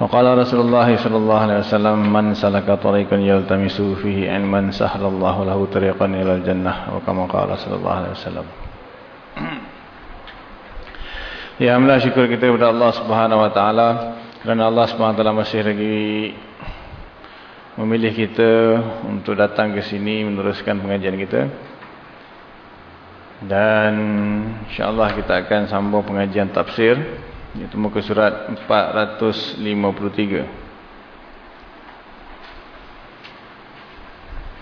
وقال رسول الله صلى الله عليه وسلم من سلك طريقا يلتمس فيه علما سهل الله له طريقا إلى الجنة وكما قال صلى الله عليه وسلم Ya alhamdulillah syukur kita kepada Allah Subhanahu wa taala kerana Allah Subhanahu wa taala masih lagi memilih kita untuk datang ke sini meneruskan pengajian kita. Dan insya-Allah kita akan sambung pengajian tafsir itu muka surat 453.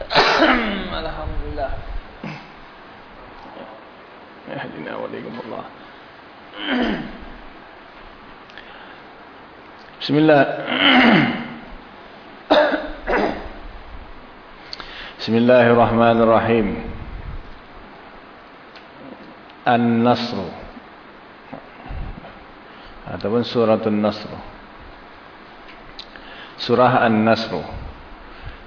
Alhamdulillah. Yahdina wa Allah. Bismillah. Bismillahirrahmanirrahim. An-Nasr ataupun surah An-Nasr. Surah An-Nasr.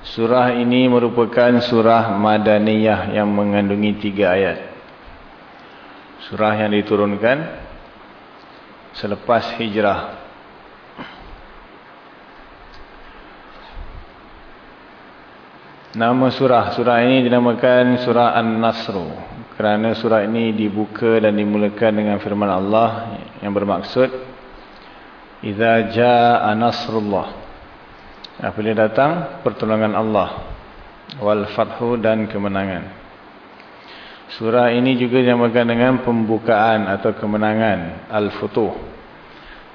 Surah ini merupakan surah Madaniyah yang mengandungi tiga ayat. Surah yang diturunkan selepas hijrah. Nama surah, surah ini dinamakan surah An-Nasr. Kerana surah ini dibuka dan dimulakan dengan firman Allah yang bermaksud Iza jaa nasrullah. Apabila datang pertolongan Allah wal fathu dan kemenangan. Surah ini juga dinamakan dengan pembukaan atau kemenangan al-futuh.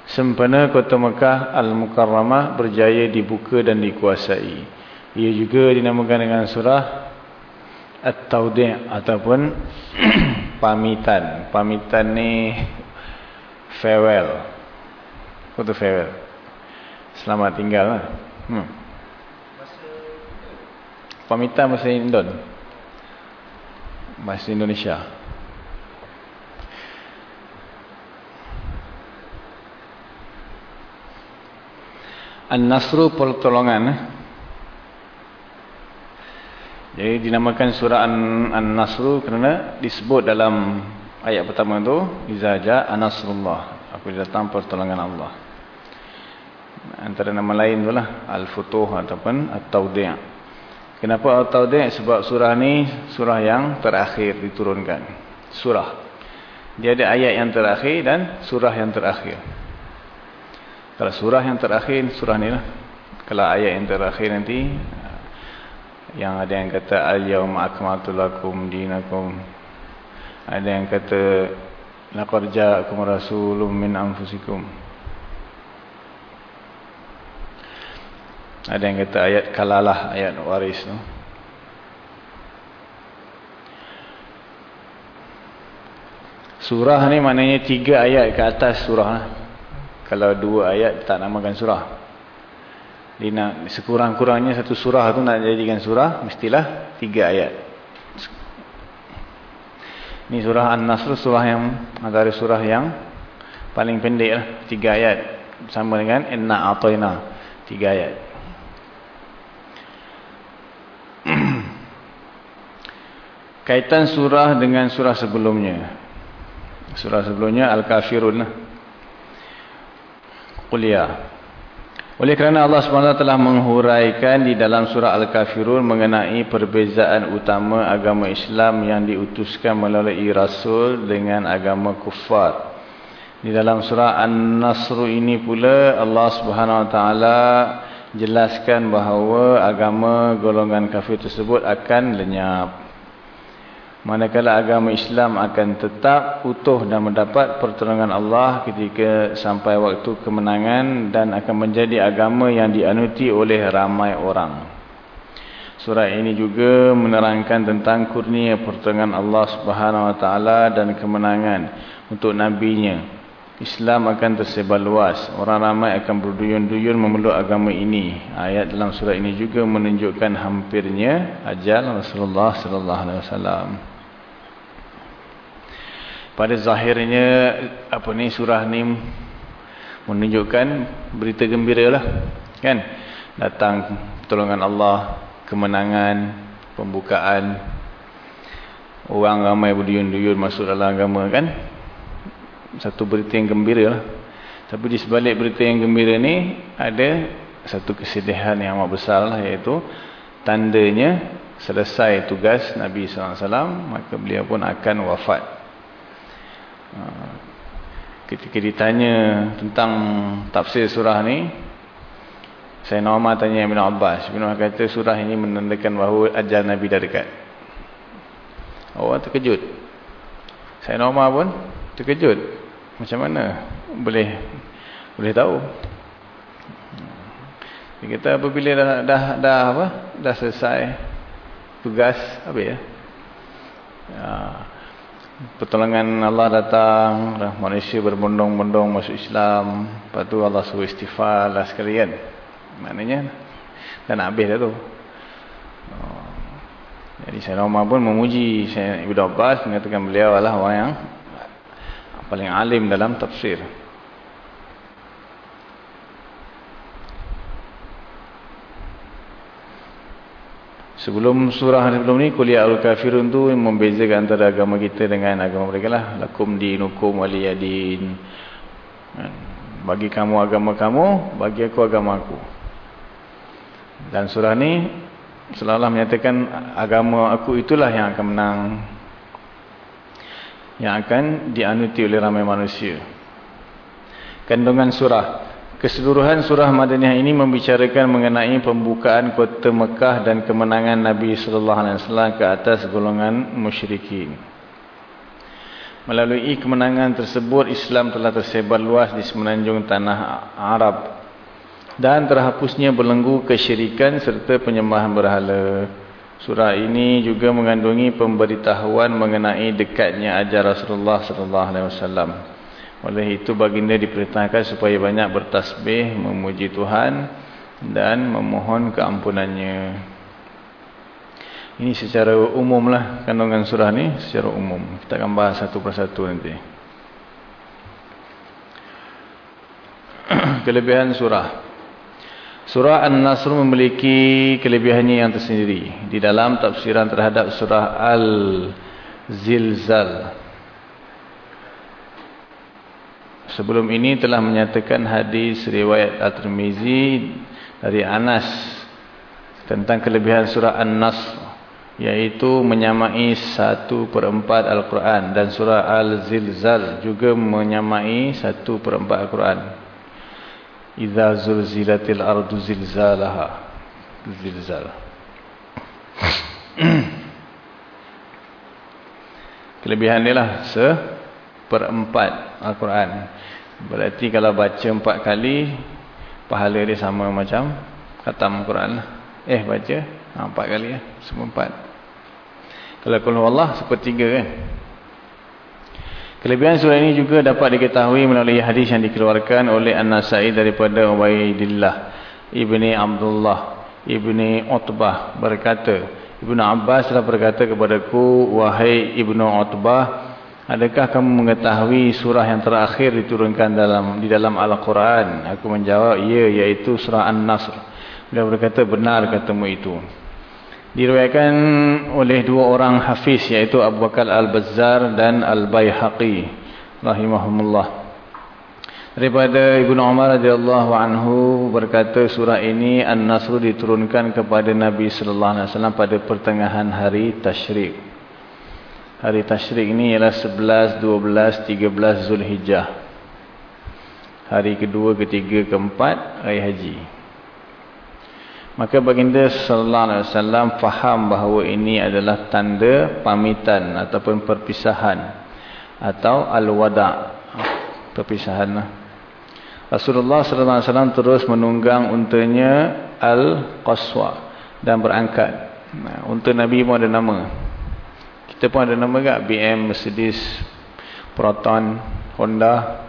Sempena kota Mekah al-Mukarramah berjaya dibuka dan dikuasai. Ia juga dinamakan dengan surah At-Tawdi' ataupun pamitan. Pamitan ni farewell. Apa tu farewell? Selamat tinggal lah. Hmm. Pamitan bahasa Indon. Bahasa Indonesia. An-Nasru pertolongan. Eh? Jadi dinamakan surah An-Nasr kerana disebut dalam ayat pertama itu iza jaa nasrullah apabila datang pertolongan Allah. Antara nama lain itulah Al-Futuh ataupun At-Tawdi'. Kenapa At-Tawdi'? Sebab surah ni surah yang terakhir diturunkan. Surah. Dia ada ayat yang terakhir dan surah yang terakhir. Kalau surah yang terakhir surah ni lah. Kalau ayat yang terakhir nanti yang ada yang kata al-yawma akmaltu lakum dinakum. Ada yang kata laqad ja'akum rasulun min anfusikum. Ada yang kata ayat kalalah ayat waris tu. Surah ni maknanya tiga ayat ke atas surah. Kalau dua ayat tak namakan surah dia nak sekurang-kurangnya satu surah tu nak jadikan surah mestilah tiga ayat. Ini surah An-Nasr surah yang antara surah yang paling pendek lah tiga ayat sama dengan Inna Atoina tiga ayat. Kaitan surah dengan surah sebelumnya. Surah sebelumnya Al-Kafirun. Kuliah. Oleh kerana Allah SWT telah menghuraikan di dalam surah Al-Kafirun mengenai perbezaan utama agama Islam yang diutuskan melalui Rasul dengan agama kufar. Di dalam surah An-Nasr ini pula Allah SWT jelaskan bahawa agama golongan kafir tersebut akan lenyap. Manakala agama Islam akan tetap utuh dan mendapat pertolongan Allah ketika sampai waktu kemenangan dan akan menjadi agama yang dianuti oleh ramai orang. Surah ini juga menerangkan tentang kurnia pertolongan Allah Subhanahu Wa Taala dan kemenangan untuk nabinya Islam akan tersebar luas. Orang ramai akan berduyun-duyun memeluk agama ini. Ayat dalam surah ini juga menunjukkan hampirnya ajal Rasulullah sallallahu alaihi wasallam. Pada zahirnya apa ni surah ni menunjukkan berita gembira lah. Kan? Datang pertolongan Allah, kemenangan, pembukaan. Orang ramai berduyun-duyun masuk dalam agama kan? satu berita yang gembira lah. Tapi di sebalik berita yang gembira ni ada satu kesedihan yang amat besar lah iaitu tandanya selesai tugas Nabi SAW maka beliau pun akan wafat. Ha, ketika ditanya tentang tafsir surah ni. Saya normal tanya Ibn Abbas. Ibn Abbas kata surah ini menandakan bahawa ajal Nabi dah dekat. Orang terkejut. Saya normal pun terkejut. Macam mana? Boleh boleh tahu. Kita apabila dah dah dah apa? Dah selesai tugas apa ya, ya pertolongan Allah datang manusia berbondong-bondong masuk Islam. Lepas tu Allah suruh istighfar lah sekalian. Maknanya dah nak habis dah tu. Jadi saya Umar pun memuji saya Ibu Abbas mengatakan beliau adalah orang yang paling alim dalam tafsir. Sebelum surah sebelum ni kuliah al-kafirun tu membezakan antara agama kita dengan agama mereka lah. Lakum dinukum waliyadin. Kan? Bagi kamu agama kamu, bagi aku agama aku. Dan surah ni selalu menyatakan agama aku itulah yang akan menang yang akan dianuti oleh ramai manusia. Kandungan surah. Keseluruhan surah Madaniyah ini membicarakan mengenai pembukaan kota Mekah dan kemenangan Nabi sallallahu alaihi wasallam ke atas golongan musyrikin. Melalui kemenangan tersebut Islam telah tersebar luas di semenanjung tanah Arab dan terhapusnya belenggu kesyirikan serta penyembahan berhala. Surah ini juga mengandungi pemberitahuan mengenai dekatnya ajar Rasulullah sallallahu alaihi wasallam. Oleh itu baginda diperintahkan supaya banyak bertasbih, memuji Tuhan dan memohon keampunannya. Ini secara umumlah kandungan surah ni secara umum. Kita akan bahas satu persatu nanti. Kelebihan surah. Surah An-Nasr memiliki kelebihannya yang tersendiri. Di dalam tafsiran terhadap surah Al-Zilzal. Sebelum ini telah menyatakan hadis riwayat At-Tirmizi dari Anas tentang kelebihan surah An-Nasr yaitu menyamai satu perempat Al-Quran dan surah Al-Zilzal juga menyamai satu perempat Al-Quran. Iza zulzilatil ardu zilzalaha. Zilzal. Kelebihan dia lah seperempat Al-Quran. Berarti kalau baca empat kali, pahala dia sama macam khatam Al-Quran lah. Eh baca ha, empat kali ya, semua empat. Kalau kalau Allah sepertiga kan. Kelebihan surah ini juga dapat diketahui melalui hadis yang dikeluarkan oleh An-Nasai daripada Ubaidillah Ibni Abdullah Ibni Utbah berkata Ibnu Abbas telah berkata kepadaku Wahai Ibnu Utbah Adakah kamu mengetahui surah yang terakhir diturunkan dalam di dalam Al-Quran? Aku menjawab Ya iaitu surah An-Nasr. Beliau berkata benar katamu itu. Diriwayatkan oleh dua orang hafiz yaitu Abu Bakar Al-Bazzar dan Al-Baihaqi rahimahumullah. Daripada Ibnu Umar radhiyallahu anhu berkata surah ini An-Nasr diturunkan kepada Nabi wasallam pada pertengahan hari Tasyrik hari Tasyrik ini ialah 11 12 13 Zulhijjah hari kedua ketiga keempat hari haji Maka baginda sallallahu alaihi wasallam faham bahawa ini adalah tanda pamitan ataupun perpisahan atau al-wada' perpisahan lah. Rasulullah sallallahu alaihi wasallam terus menunggang untanya al-qaswa dan berangkat. Nah, unta Nabi pun ada nama. Kita pun ada nama tak? BM, Mercedes, Proton, Honda,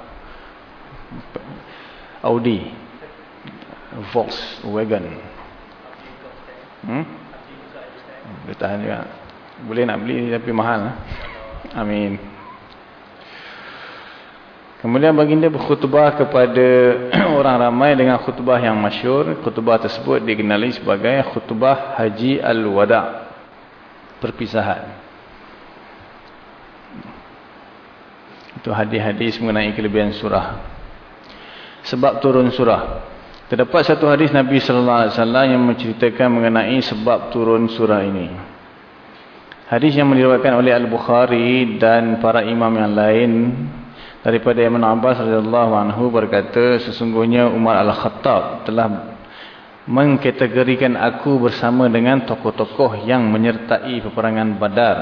Audi, Volkswagen. Hmm? Boleh tahan juga. Boleh nak beli tapi mahal. Lah. Amin. Kemudian baginda berkhutbah kepada orang ramai dengan khutbah yang masyur. Khutbah tersebut dikenali sebagai khutbah Haji Al-Wada' perpisahan. Itu hadis-hadis mengenai kelebihan surah. Sebab turun surah. Terdapat satu hadis Nabi sallallahu alaihi wasallam yang menceritakan mengenai sebab turun surah ini. Hadis yang diriwayatkan oleh Al-Bukhari dan para imam yang lain daripada Ibn Abbas radhiyallahu anhu berkata sesungguhnya Umar Al-Khattab telah mengkategorikan aku bersama dengan tokoh-tokoh yang menyertai peperangan Badar.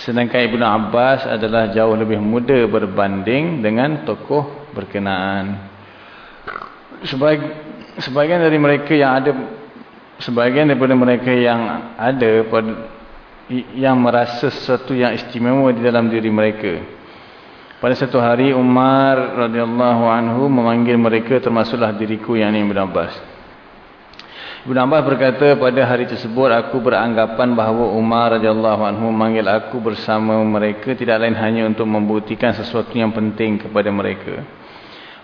Sedangkan Ibn Abbas adalah jauh lebih muda berbanding dengan tokoh berkenaan. Sebaik, sebagian dari mereka yang ada sebagian daripada mereka yang ada yang merasa sesuatu yang istimewa di dalam diri mereka. Pada satu hari Umar radhiyallahu anhu memanggil mereka termasuklah diriku yang ini Ibn Abbas Ibn Abbas berkata pada hari tersebut aku beranggapan bahawa Umar radhiyallahu anhu memanggil aku bersama mereka tidak lain hanya untuk membuktikan sesuatu yang penting kepada mereka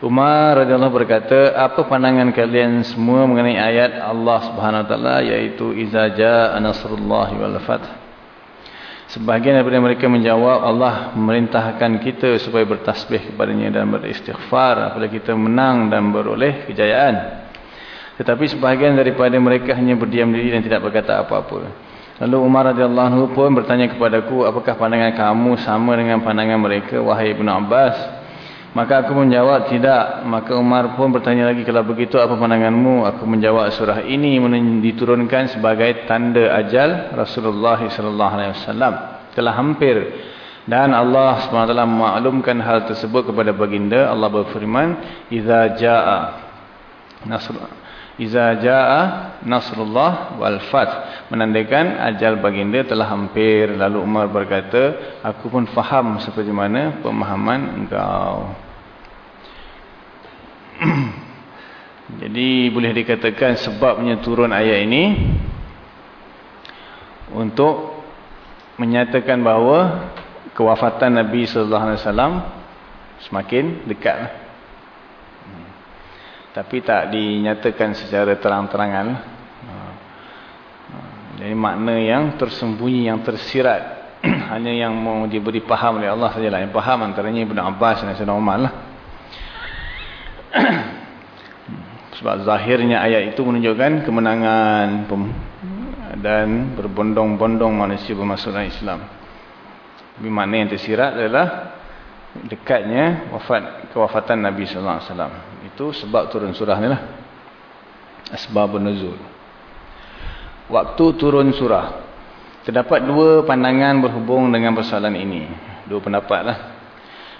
Umar radhiyallahu berkata, apa pandangan kalian semua mengenai ayat Allah Subhanahu wa taala yaitu iza jaa nasrullah wal fath. Sebahagian daripada mereka menjawab Allah memerintahkan kita supaya bertasbih kepadanya dan beristighfar apabila kita menang dan beroleh kejayaan. Tetapi sebahagian daripada mereka hanya berdiam diri dan tidak berkata apa-apa. Lalu Umar radhiyallahu pun bertanya kepadaku, apakah pandangan kamu sama dengan pandangan mereka wahai Ibnu Abbas? Maka aku menjawab tidak. Maka Umar pun bertanya lagi kalau begitu apa pandanganmu? Aku menjawab surah ini diturunkan sebagai tanda ajal Rasulullah wasallam telah hampir dan Allah SWT memaklumkan hal tersebut kepada baginda Allah berfirman iza jaa nasr iza jaa nasrullah wal fath menandakan ajal baginda telah hampir lalu Umar berkata aku pun faham seperti mana pemahaman engkau Jadi boleh dikatakan sebabnya turun ayat ini untuk menyatakan bahawa kewafatan Nabi sallallahu alaihi wasallam semakin dekat. Tapi tak dinyatakan secara terang-terangan. Jadi makna yang tersembunyi, yang tersirat hanya yang mau diberi faham oleh Allah sajalah. Yang faham antaranya Ibn Abbas dan Sayyidina Umar lah. Sebab zahirnya ayat itu menunjukkan kemenangan dan berbondong-bondong manusia bermasuk dalam Islam. Tapi makna yang tersirat adalah dekatnya wafat kewafatan Nabi sallallahu alaihi wasallam. Itu sebab turun surah ni lah. Asbabun nuzul. Waktu turun surah. Terdapat dua pandangan berhubung dengan persoalan ini. Dua pendapat lah.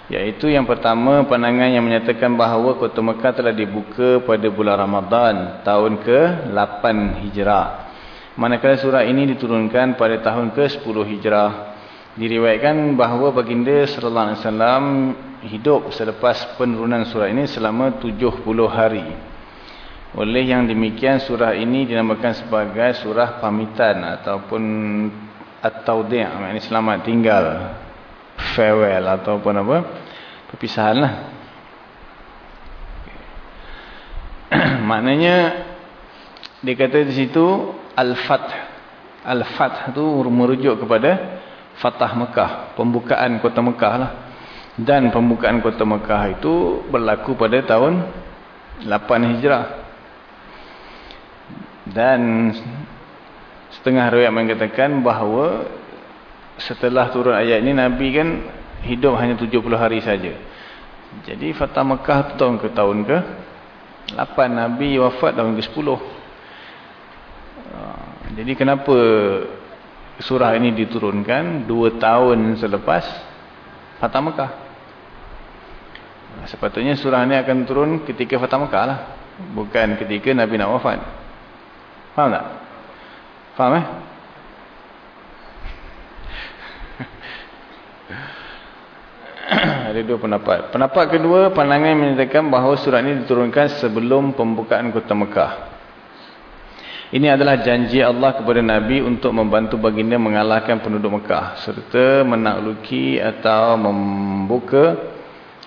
Yaitu yang pertama pandangan yang bahawa kota Mekah telah dibuka pada bulan Ramadan tahun ke-8 Hijrah. Manakala surah ini diturunkan pada tahun ke-10 Hijrah. Diriwayatkan bahawa baginda sallallahu alaihi wasallam hidup selepas penurunan surah ini selama 70 hari. Oleh yang demikian surah ini dinamakan sebagai surah pamitan ataupun at-taudhi' maknanya selamat tinggal farewell ataupun apa perpisahan lah maknanya dia kata di situ al-fath al-fath tu merujuk kepada fatah Mekah pembukaan kota Mekah lah dan pembukaan kota Mekah itu berlaku pada tahun 8 Hijrah dan setengah riwayat mengatakan bahawa setelah turun ayat ini Nabi kan hidup hanya 70 hari saja. Jadi Fatah Mekah tu tahun ke tahun ke 8 Nabi wafat tahun ke 10. Ha, jadi kenapa surah ini diturunkan dua tahun selepas Fatah Mekah? Sepatutnya surah ini akan turun ketika Fatah Mekah lah. Bukan ketika Nabi nak wafat. Faham tak? Faham eh? Ada dua pendapat. Pendapat kedua, pandangan menyatakan bahawa surah ini diturunkan sebelum pembukaan kota Mekah. Ini adalah janji Allah kepada Nabi untuk membantu baginda mengalahkan penduduk Mekah. Serta menakluki atau membuka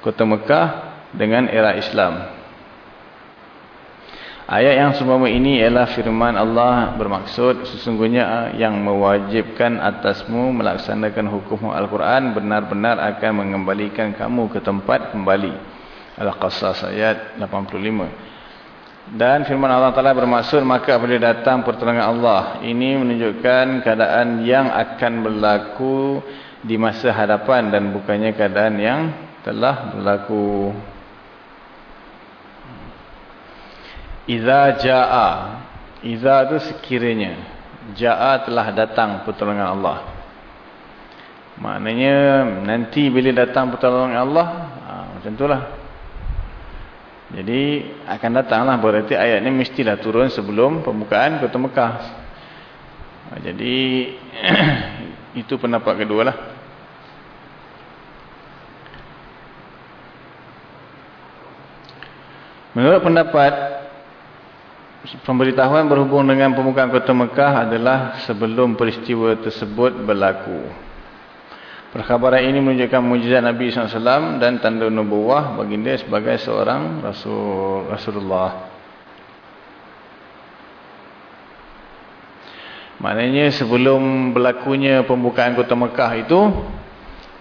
kota Mekah dengan era Islam. Ayat yang semua ini ialah firman Allah bermaksud sesungguhnya yang mewajibkan atasmu melaksanakan hukum Al-Quran benar-benar akan mengembalikan kamu ke tempat kembali. Al-Qasas ayat 85. Dan firman Allah Ta'ala bermaksud maka apabila datang pertolongan Allah. Ini menunjukkan keadaan yang akan berlaku di masa hadapan dan bukannya keadaan yang telah berlaku. Iza ja'a. Iza itu sekiranya. Ja'a telah datang pertolongan Allah. Maknanya nanti bila datang pertolongan Allah. Ha, macam itulah. Jadi akan datanglah berarti ayat ini mestilah turun sebelum pembukaan kota Mekah. Ha, jadi itu pendapat kedua lah. Menurut pendapat Pemberitahuan berhubung dengan pembukaan kota Mekah adalah sebelum peristiwa tersebut berlaku. Perkhabaran ini menunjukkan mujizat Nabi SAW dan tanda nubuah baginda sebagai seorang Rasul Rasulullah. Maknanya sebelum berlakunya pembukaan kota Mekah itu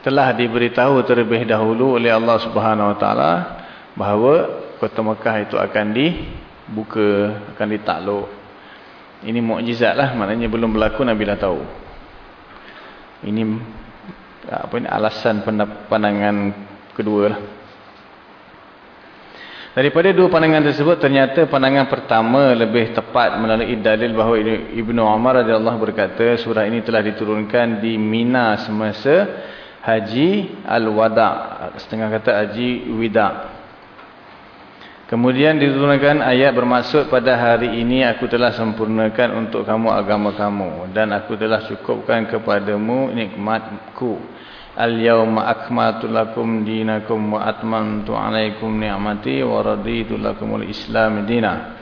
telah diberitahu terlebih dahulu oleh Allah Subhanahu Wa Taala bahawa kota Mekah itu akan di buka akan ditakluk ini mukjizat lah maknanya belum berlaku Nabi dah tahu ini apa ini alasan pandangan kedua lah daripada dua pandangan tersebut ternyata pandangan pertama lebih tepat melalui dalil bahawa Ibnu Umar radhiyallahu berkata surah ini telah diturunkan di Mina semasa Haji Al-Wada setengah kata Haji Wida Kemudian diturunkan ayat bermaksud pada hari ini aku telah sempurnakan untuk kamu agama kamu dan aku telah cukupkan kepadamu nikmatku. Al-yawma akmaltu lakum dinakum wa atmamtu alaikum ni'mati wa raditu lakumul islam dina.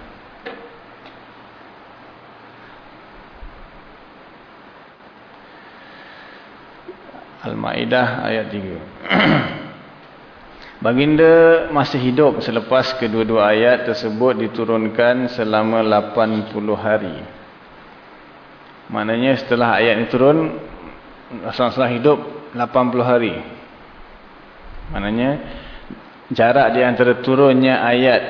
Al-Maidah ayat 3. Baginda masih hidup selepas kedua-dua ayat tersebut diturunkan selama 80 hari. Maknanya setelah ayat ini turun, Rasulullah hidup 80 hari. Maknanya jarak di antara turunnya ayat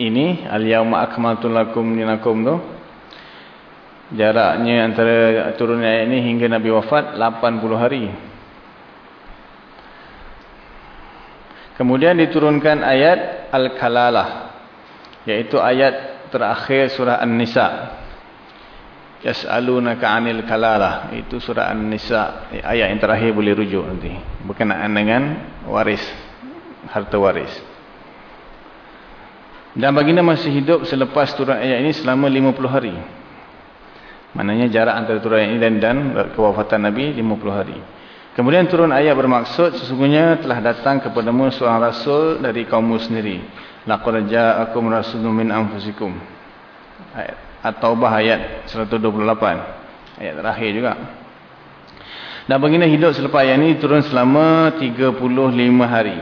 ini, Al-Yawma Akmaltu Lakum Dinakum tu, jaraknya antara turunnya ayat ini hingga Nabi wafat 80 hari. Kemudian diturunkan ayat Al-Kalalah. Iaitu ayat terakhir surah An-Nisa. Yas'alunaka 'anil kalalah. Itu surah An-Nisa. Ayat yang terakhir boleh rujuk nanti. Berkenaan dengan waris. Harta waris. Dan baginda masih hidup selepas turun ayat ini selama 50 hari. Maknanya jarak antara turun ayat ini dan, dan kewafatan Nabi 50 hari. Kemudian turun ayat bermaksud sesungguhnya telah datang kepadamu seorang rasul dari kaummu sendiri. Laqad ja'akum rasulun min anfusikum. Ayat At-Taubah ayat 128. Ayat terakhir juga. Dan baginda hidup selepas ayat ini turun selama 35 hari.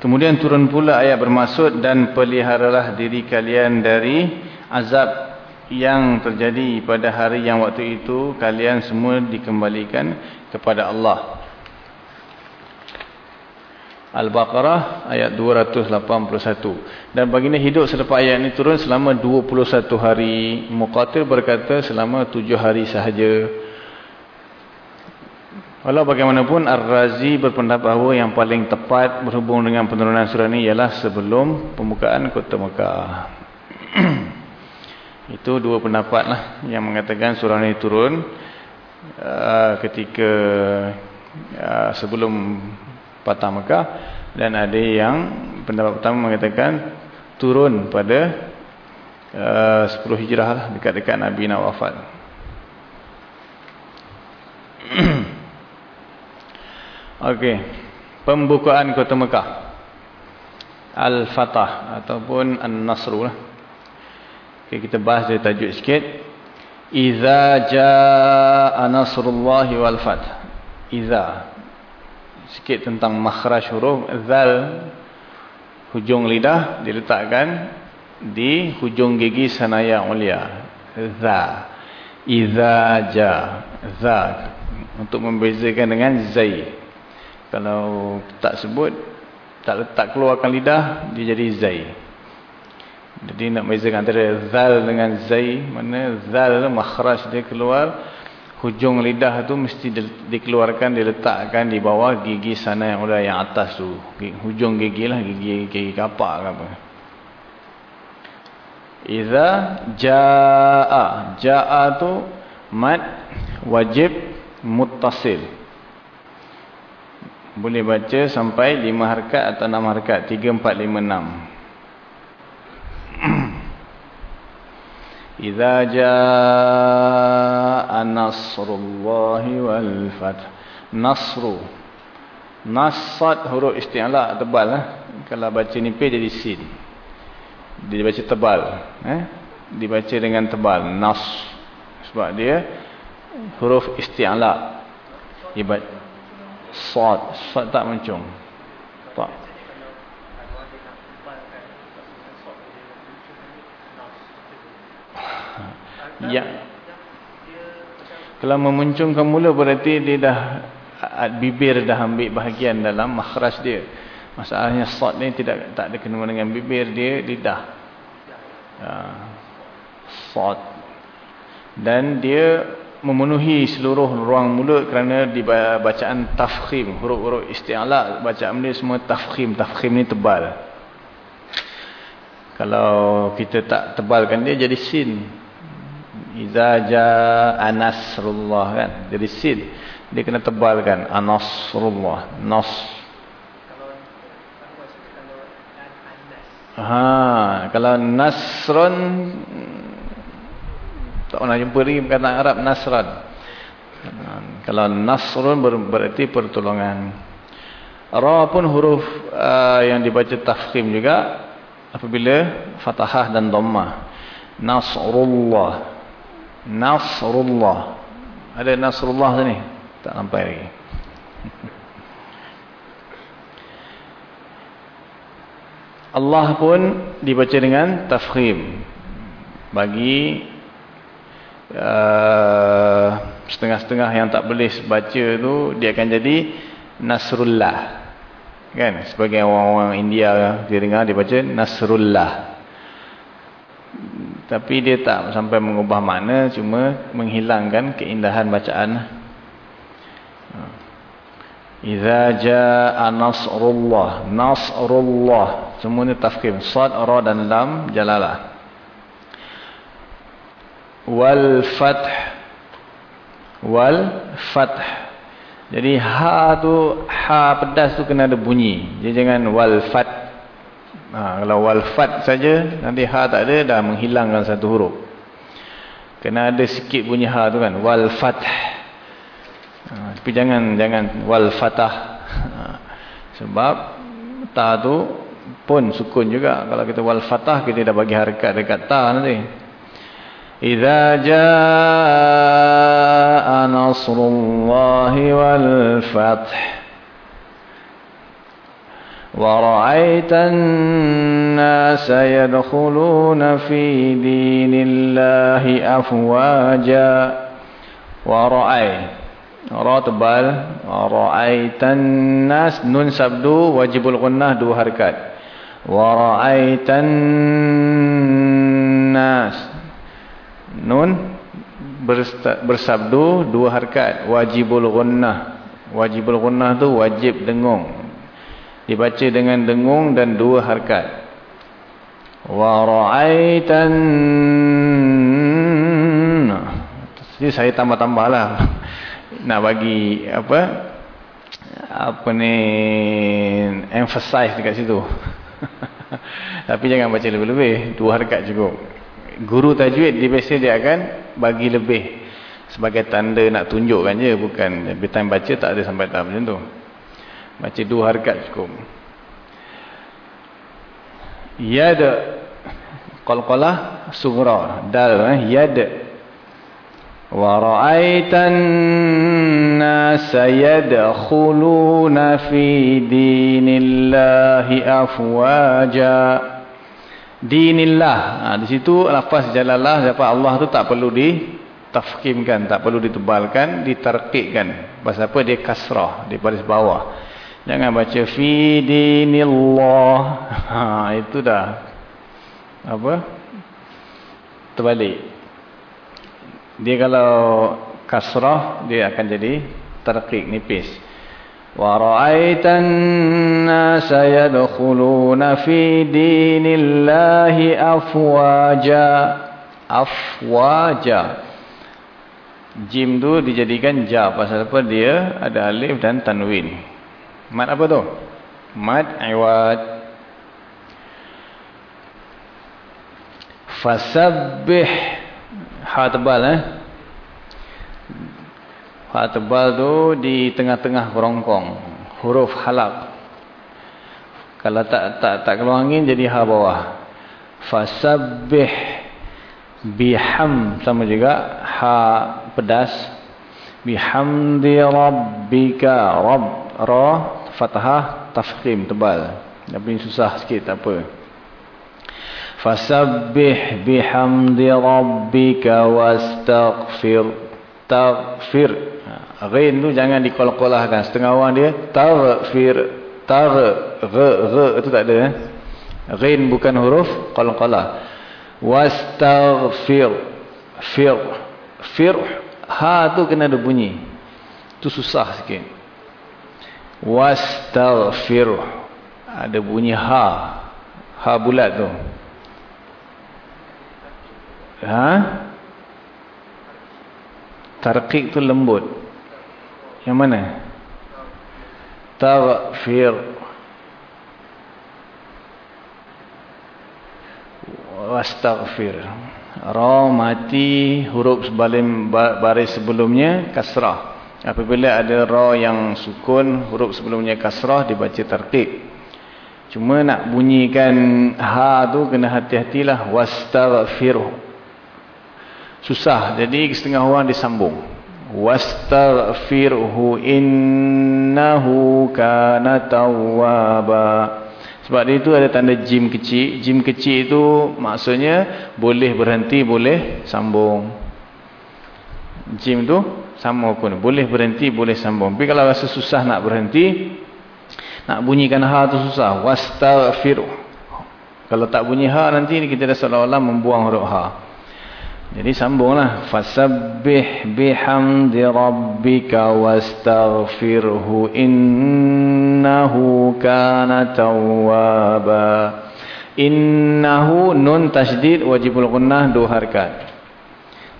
Kemudian turun pula ayat bermaksud dan peliharalah diri kalian dari azab yang terjadi pada hari yang waktu itu kalian semua dikembalikan kepada Allah. Al-Baqarah ayat 281. Dan baginda hidup selepas ayat ini turun selama 21 hari. Muqatil berkata selama 7 hari sahaja. Walau bagaimanapun Ar-Razi berpendapat bahawa yang paling tepat berhubung dengan penurunan surah ini ialah sebelum pembukaan kota Mekah. Itu dua pendapat lah yang mengatakan surah ini turun uh, ketika uh, sebelum Patah Mekah dan ada yang pendapat pertama mengatakan turun pada uh, 10 hijrah lah dekat-dekat Nabi nak wafat. Okey. Pembukaan kota Mekah. Al-Fatah ataupun An-Nasr lah. Okay, kita bahas dari tajuk sikit. Iza jaa nasrullahi wal fath. Iza. Sikit tentang makhraj huruf zal hujung lidah diletakkan di hujung gigi sanaya ulia. Za. Iza ja. Za untuk membezakan dengan zai. Kalau tak sebut, tak letak keluarkan lidah, dia jadi zai. Jadi nak bezakan antara zal dengan zai, mana zal makhraj dia keluar, hujung lidah tu mesti dikeluarkan, diletakkan di bawah gigi sana yang udah yang atas tu. Hujung gigi lah, gigi, gigi kapak ke apa. Iza ja'a. Ja'a tu mat wajib muttasil. Boleh baca sampai 5 harkat atau 6 harkat. 3, 4, 5, 6. Iza ja'a nasrullahi wal fath. Nasru. Nasad huruf isti'ala tebal. Eh? Kalau baca nipis jadi sin. Dia baca tebal. Eh? Dibaca dengan tebal. Nas. Sebab dia huruf isti'ala. Ibadah. Sad. Sad tak mencung. Tak. Ya. Kalau memuncungkan mula berarti dia dah bibir dah ambil bahagian dalam makhraj dia. Masalahnya sad ni tidak tak ada kena dengan bibir dia lidah. Ya. Sad. Dan dia memenuhi seluruh ruang mulut kerana di bacaan tafkhim huruf-huruf isti'ala bacaan dia semua tafkhim tafkhim ni tebal kalau kita tak tebalkan dia jadi sin iza jaa nasrullah kan jadi sin dia kena tebalkan anasrullah nas ha kalau nasrun tak pernah jumpa lagi perkataan Arab Nasran. Kalau Nasrun ber berarti pertolongan. Ra pun huruf uh, yang dibaca tafkhim juga apabila fathah dan dhammah. Nasrullah. Nasrullah. Ada Nasrullah sini? Tak sampai lagi. Allah pun dibaca dengan tafkhim. Bagi Uh, setengah-setengah uh, yang tak boleh baca tu dia akan jadi Nasrullah kan sebagai orang-orang India dia dengar dia baca Nasrullah tapi dia tak sampai mengubah makna cuma menghilangkan keindahan bacaan. Iza jaa nasrullah. Nasrullah. Semuanya tafkhim sad ra dan lam jalalah. Wal fath. Wal fath. Jadi ha tu ha pedas tu kena ada bunyi. Dia jangan wal fath Ha, kalau walfat saja nanti ha tak ada dah menghilangkan satu huruf. Kena ada sikit bunyi ha tu kan. Walfat. Ha, tapi jangan jangan walfatah. Ha, sebab ta tu pun sukun juga. Kalau kita walfatah kita dah bagi harakat dekat ta nanti. Idza jaa nasrullahi wal fath. ورأيت الناس يدخلون في دين الله أفواجا ورأي راتبال ورأيت الناس نون سبدو واجب الغنة دو حركات ورأيت الناس Nun bersabdu dua harkat wajibul gunnah. Wajibul gunnah tu wajib dengung. Dibaca dengan dengung dan dua harkat. Wa ra'aitan Jadi saya tambah-tambah lah. Nak bagi apa apa ni emphasize dekat situ. Tapi jangan baca lebih-lebih. Dua harkat cukup. Guru tajwid dia biasa dia akan bagi lebih. Sebagai tanda nak tunjukkan je. Bukan. Time baca tak ada sampai tahap macam tu. Baca dua harikat cukup. Yada. Qalqalah sugra. Dal. Eh? Yada. Wa ra'aitan nasa yadkhuluna fi dinillahi afwaja. Dinillah. Ha, di situ lafaz jalalah. Siapa Allah tu tak perlu di tafkimkan. Tak perlu ditebalkan. diterkikkan. Pasal apa? Dia kasrah. di baris bawah jangan baca fi dinillah ha, itu dah apa terbalik dia kalau kasrah dia akan jadi tarqiq nipis. Wa ra'aitan nasa yadkhuluna fi dinillahi afwaja. Afwaja. Jim tu dijadikan ja pasal apa dia ada alif dan tanwin. Mad apa tu? Mad iwad. Fasabbih. Ha tebal eh? Ha tebal tu di tengah-tengah kerongkong huruf halaq kalau tak tak tak keluar angin jadi ha bawah. Fasabbih. Biham. Sama juga ha pedas. Bihamdi rabbika. Rabb ra fathah tafkhim tebal tapi susah sikit tak apa Fasabbih bihamdi rabbika wastaghfir. Taghfir. Ghin tu jangan dikol-kolahkan. Setengah orang dia taghfir. Tagh. G. G. Itu tak ada. Eh? Ghin bukan huruf. Kol-kolah. Wastaghfir. Fir. Fir. Ha tu kena ada bunyi. Tu susah sikit. Wastaghfir. Ada bunyi ha. Ha bulat tu. Ha? Tarqiq tu lembut. Yang mana? Taghfir. Wastaghfir. Ra mati huruf sebalim baris sebelumnya kasrah. Apabila ada ra yang sukun huruf sebelumnya kasrah dibaca tarqiq. Cuma nak bunyikan ha tu kena hati-hatilah wastaghfir. Susah. Jadi setengah orang disambung. Wastaghfirhu innahu kana tawwaba. Sebab dia itu ada tanda jim kecil. Jim kecil itu maksudnya boleh berhenti boleh sambung. Jim tu sama pun boleh berhenti boleh sambung. Tapi kalau rasa susah nak berhenti nak bunyikan ha tu susah. Wastaghfir kalau tak bunyi ha nanti kita dah seolah-olah membuang huruf ha. Jadi sambunglah. Fasabbih bihamdi rabbika wastaghfirhu innahu kana tawwaba. Innahu nun tasydid wajibul gunnah dua harakat.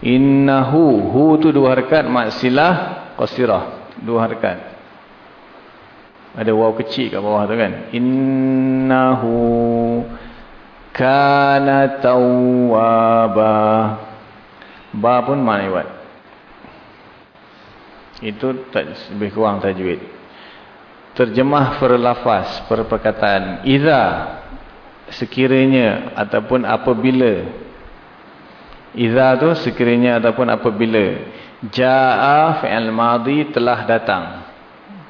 Innahu hu tu dua harakat maksilah qasirah dua harakat. Ada waw kecil kat bawah tu kan. Innahu kana tawwaba. Ba pun maniwat. Itu tak lebih kurang tajwid. Terjemah per lafaz, per perkataan. Iza sekiranya ataupun apabila. Iza tu sekiranya ataupun apabila. Ja'a fi'al madhi telah datang.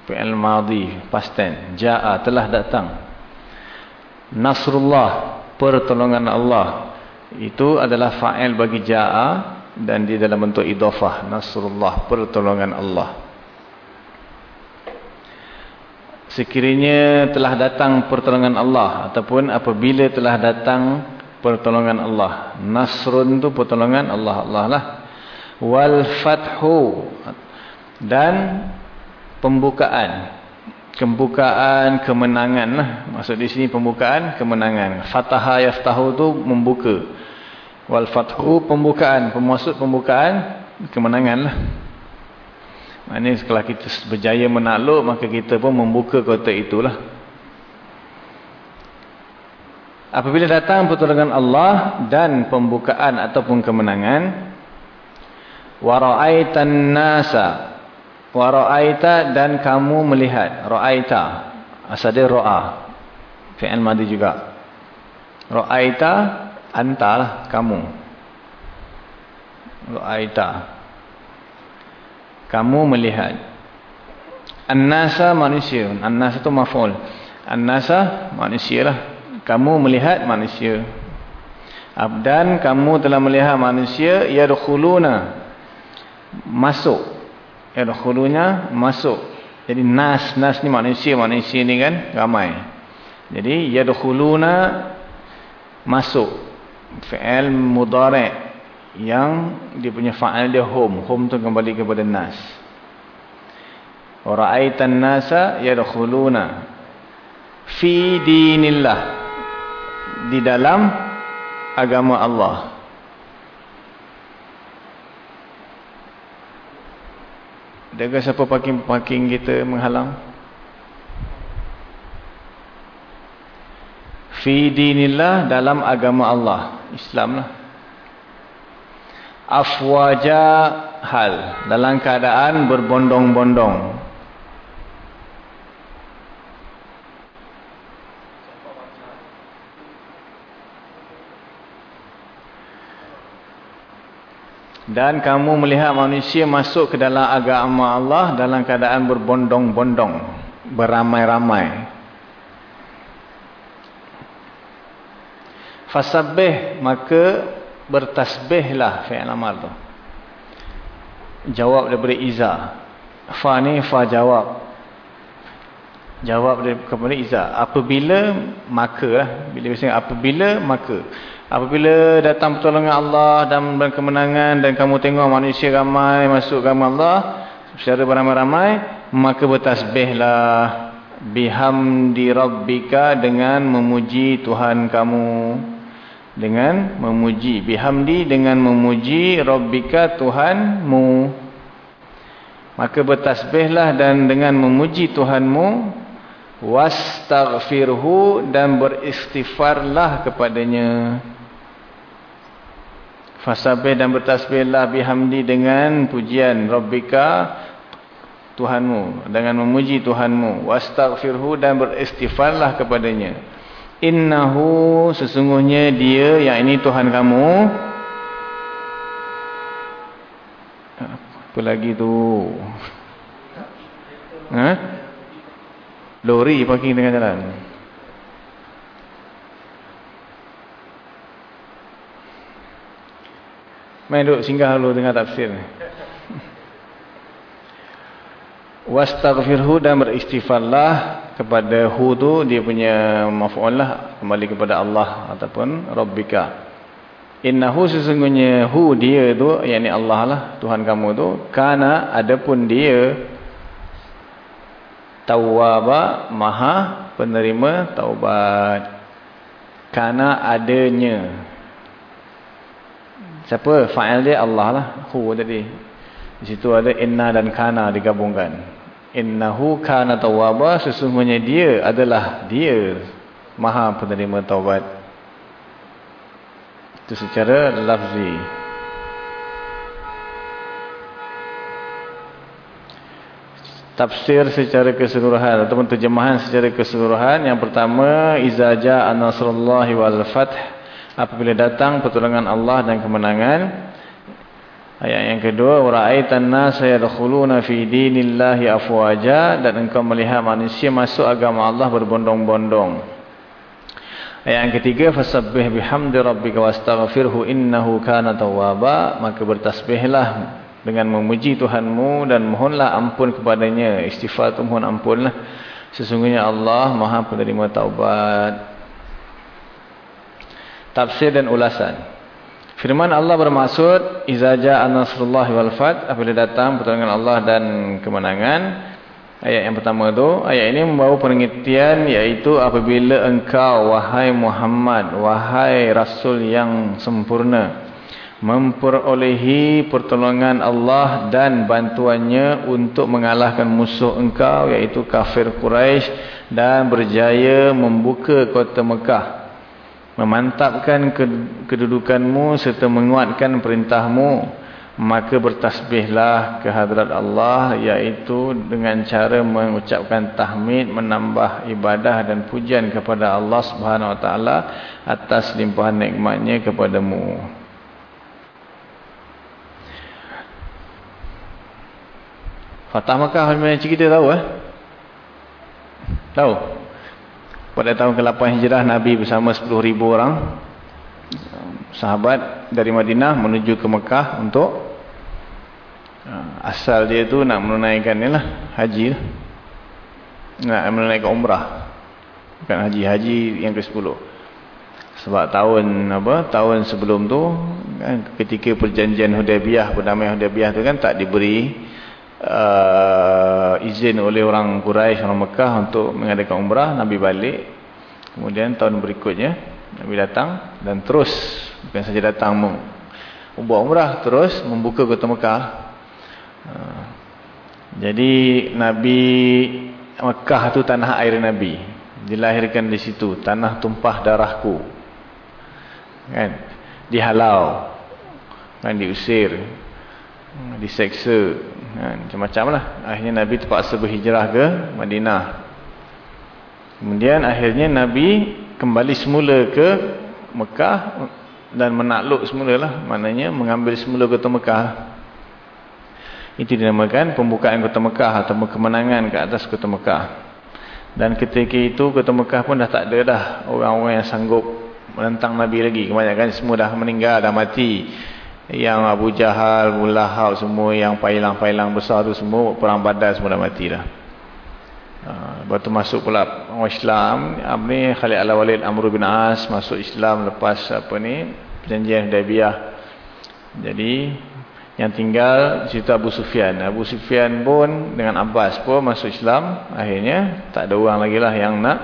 Fi'al madhi, past tense. Ja'a telah datang. Nasrullah, pertolongan Allah. Itu adalah fa'il bagi ja'a dan di dalam bentuk idhafah nasrullah pertolongan Allah sekiranya telah datang pertolongan Allah ataupun apabila telah datang pertolongan Allah. Nasrun itu pertolongan Allah. Allah lah. Wal fathu. Dan pembukaan. Pembukaan kemenangan lah. Maksud di sini pembukaan kemenangan. Fataha yaftahu tu membuka. Wal fathu pembukaan, pemasuk pembukaan kemenangan lah. Maknanya setelah kita berjaya menakluk, maka kita pun membuka kota itulah. Apabila datang pertolongan Allah dan pembukaan ataupun kemenangan, wara'aitan nasa, wara'aita dan kamu melihat, ra'aita, asal dia ra'a, fi'al madi juga. Ra'aita, antalah kamu. Ra'aita kamu melihat An-nasa manusia An-nasa itu maf'ul An-nasa manusia lah Kamu melihat manusia. Dan kamu telah melihat manusia Yadkhuluna Masuk. Yadkhuluna masuk. Jadi nas, nas ni manusia Manusia ni kan ramai. Jadi yadkhuluna Masuk. Fi'al mudara' yang dia punya fa'al dia home home tu kembali kepada nas. Ra'aitan nasa yadkhuluna fi dinillah di dalam agama Allah Adakah siapa parking-parking kita menghalang? Fi dinillah dalam agama Allah. Islam lah afwaja hal dalam keadaan berbondong-bondong dan kamu melihat manusia masuk ke dalam agama Allah dalam keadaan berbondong-bondong beramai-ramai. Fasabbih maka bertasbihlah fi'il amal tu. Jawab daripada iza. Fa ni fa jawab jawab daripada iza apabila maka lah. Bila biasanya apabila maka. Apabila datang pertolongan Allah dan kemenangan dan kamu tengok manusia ramai masuk agama Allah secara beramai-ramai maka bertasbihlah. Bihamdi rabbika dengan memuji Tuhan kamu. Dengan memuji. Bihamdi dengan memuji rabbika tuhanmu. Maka bertasbihlah dan dengan memuji tuhanmu wastaghfirhu dan beristighfarlah kepadanya fasabih dan bertasbihlah bihamdi dengan pujian rabbika tuhanmu dengan memuji tuhanmu wastaghfirhu dan beristighfarlah kepadanya Innahu sesungguhnya dia yang ini Tuhan kamu. Apa lagi tu? Ha? Lori parking tengah jalan. Main duduk singgah dulu tengah tafsir. Wastaghfirhu dan beristighfarlah kepada hu tu dia punya maf'ul lah kembali kepada Allah ataupun rabbika. Innahu sesungguhnya hu dia tu yakni Allah lah Tuhan kamu tu kana adapun dia tawwaba maha penerima taubat. Kana adanya. Siapa fa'il dia Allah lah hu tadi. Di situ ada inna dan kana digabungkan innahu kana tawwaba sesungguhnya dia adalah dia maha penerima taubat itu secara lafzi tafsir secara keseluruhan ataupun terjemahan secara keseluruhan. Yang pertama iza jaa nasrullahi wal fath. Apabila datang pertolongan Allah dan kemenangan. Ayat yang kedua, waraitan nasa yadkhuluna fi dinillahi afwaja. Dan engkau melihat manusia masuk agama Allah berbondong-bondong. Ayat yang ketiga, fasabbih bihamdi rabbika wastaghfirhu innahu kana tawwaba, maka bertasbihlah dengan memuji Tuhanmu dan mohonlah ampun kepadanya. Istighfar tu mohon ampunlah. Sesungguhnya Allah Maha penerima taubat. Tafsir dan ulasan. Firman Allah bermaksud iza jaa nasrullahi wal fath apabila datang pertolongan Allah dan kemenangan. Ayat yang pertama itu, ayat ini membawa pengertian iaitu apabila engkau wahai Muhammad, wahai rasul yang sempurna, memperolehi pertolongan Allah dan bantuannya untuk mengalahkan musuh engkau iaitu kafir Quraisy dan berjaya membuka kota Mekah. Memantapkan kedudukanmu serta menguatkan perintahmu maka bertasbihlah ke hadrat Allah iaitu dengan cara mengucapkan tahmid menambah ibadah dan pujian kepada Allah Subhanahu wa taala atas limpahan nikmatnya kepadamu Fatah Makkah macam cerita tahu eh? Tahu? Pada tahun ke-8 Hijrah Nabi bersama 10,000 orang sahabat dari Madinah menuju ke Mekah untuk uh, asal dia tu nak menunaikan ni lah haji lah. nak menunaikan umrah bukan haji haji yang ke-10 sebab tahun apa tahun sebelum tu kan, ketika perjanjian Hudaybiyah perdamaian Hudaybiyah tu kan tak diberi uh, izin oleh orang Quraisy orang Mekah untuk mengadakan umrah Nabi balik. Kemudian tahun berikutnya Nabi datang dan terus bukan saja datang membuat umrah terus membuka kota Mekah. Uh, jadi Nabi Mekah tu tanah air Nabi. Dilahirkan di situ tanah tumpah darahku. Kan? Dihalau. Kan diusir. Diseksa macam-macam lah. Akhirnya Nabi terpaksa berhijrah ke Madinah. Kemudian akhirnya Nabi kembali semula ke Mekah dan menakluk semula lah. Maknanya mengambil semula kota Mekah. Itu dinamakan pembukaan kota Mekah atau kemenangan ke atas kota Mekah. Dan ketika itu kota Mekah pun dah tak ada dah orang-orang yang sanggup menentang Nabi lagi. Kebanyakan semua dah meninggal, dah mati yang Abu Jahal, Mulahab semua yang pailang-pailang besar tu semua perang badar semua dah mati dah. Ha, lepas tu masuk pula orang Islam ni Khalid Al-Walid Amr bin As masuk Islam lepas apa ni perjanjian Hudaybiyah. Jadi yang tinggal situ Abu Sufyan. Abu Sufyan pun dengan Abbas pun masuk Islam. Akhirnya tak ada orang lagi lah yang nak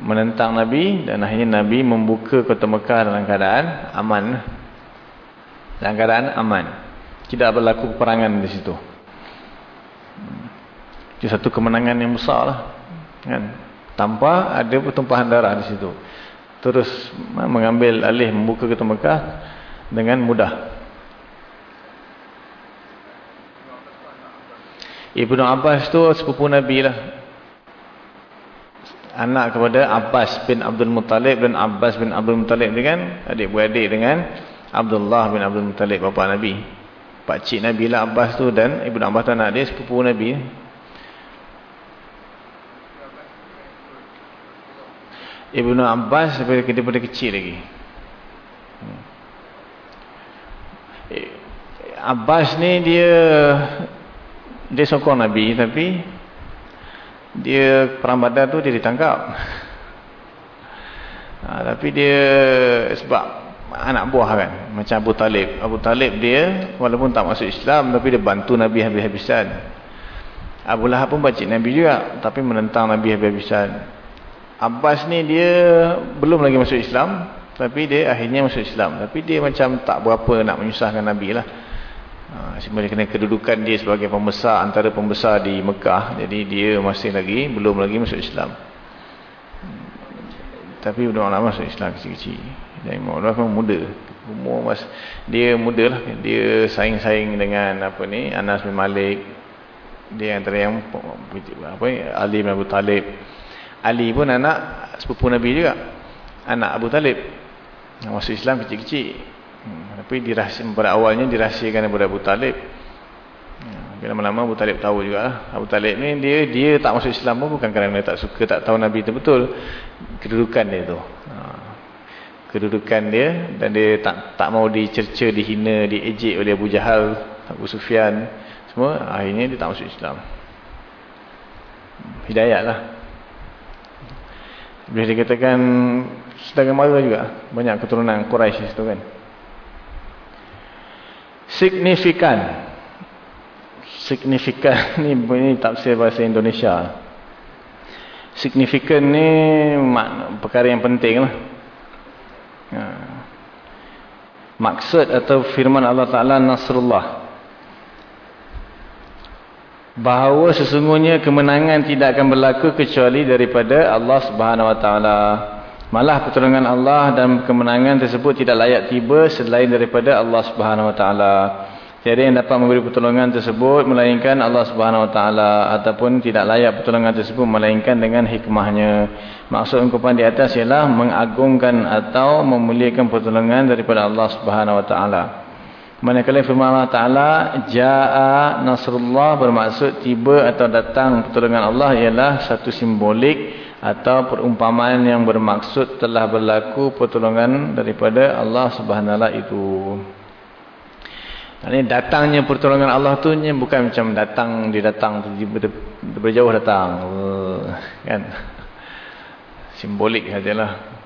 menentang Nabi dan akhirnya Nabi membuka kota Mekah dalam keadaan aman dalam keadaan aman. Tidak berlaku peperangan di situ. Itu satu kemenangan yang besar lah. Kan? Tanpa ada pertumpahan darah di situ. Terus mengambil alih membuka kota Mekah dengan mudah. Ibnu Abbas tu sepupu Nabi lah. Anak kepada Abbas bin Abdul Muttalib dan Abbas bin Abdul Muttalib kan adik-beradik dengan Abdullah bin Abdul Muttalib bapa Nabi. Pak cik Nabi lah Abbas tu dan Ibnu Abbas tu anak dia sepupu Nabi. Ibnu Abbas daripada, daripada kecil lagi. Abbas ni dia dia sokong Nabi tapi dia perang badar tu dia ditangkap. Ha, tapi dia sebab anak buah kan. Macam Abu Talib. Abu Talib dia walaupun tak masuk Islam tapi dia bantu Nabi habis-habisan. Abu Lahab pun bacik Nabi juga tapi menentang Nabi habis-habisan. Abbas ni dia belum lagi masuk Islam tapi dia akhirnya masuk Islam. Tapi dia macam tak berapa nak menyusahkan Nabi lah. Ha, sebenarnya kena kedudukan dia sebagai pembesar antara pembesar di Mekah. Jadi dia masih lagi belum lagi masuk Islam. Tapi udah lama masuk Islam kecil-kecil Imam Abdullah memang muda. Umur mas dia muda lah. Dia saing-saing dengan apa ni Anas bin Malik. Dia antara yang apa ni Ali bin Abu Talib. Ali pun anak sepupu Nabi juga. Anak Abu Talib. Masuk Islam kecil-kecil. Hmm, tapi dirahsia, pada awalnya dirahsiakan daripada Abu Talib. Hmm, lama-lama Abu Talib tahu juga lah. Abu Talib ni dia dia tak masuk Islam pun bukan kerana tak suka, tak tahu Nabi itu betul. Kedudukan dia tu. Kedudukan dia dan dia tak tak mau dicerca, dihina, diejek oleh Abu Jahal, Abu Sufyan semua akhirnya dia tak masuk Islam. Hidayatlah. Boleh dikatakan sedangkan mara juga banyak keturunan Quraisy itu kan. Signifikan. Signifikan ni ini tafsir bahasa Indonesia. Signifikan ni makna perkara yang penting lah. Ha. maksud atau firman Allah Ta'ala Nasrullah. Bahawa sesungguhnya kemenangan tidak akan berlaku kecuali daripada Allah Subhanahu Wa Ta'ala. Malah pertolongan Allah dan kemenangan tersebut tidak layak tiba selain daripada Allah Subhanahu Wa Ta'ala Tiada yang dapat memberi pertolongan tersebut melainkan Allah Subhanahu Wa Taala ataupun tidak layak pertolongan tersebut melainkan dengan hikmahnya. Maksud ungkapan di atas ialah mengagungkan atau memuliakan pertolongan daripada Allah Subhanahu Wa Taala. Manakala firman Allah Taala jaa nasrullah bermaksud tiba atau datang pertolongan Allah ialah satu simbolik atau perumpamaan yang bermaksud telah berlaku pertolongan daripada Allah Subhanahu Wa Taala itu. Ini datangnya pertolongan Allah tu bukan macam datang dia datang berjauh datang. Kan? Simbolik sajalah.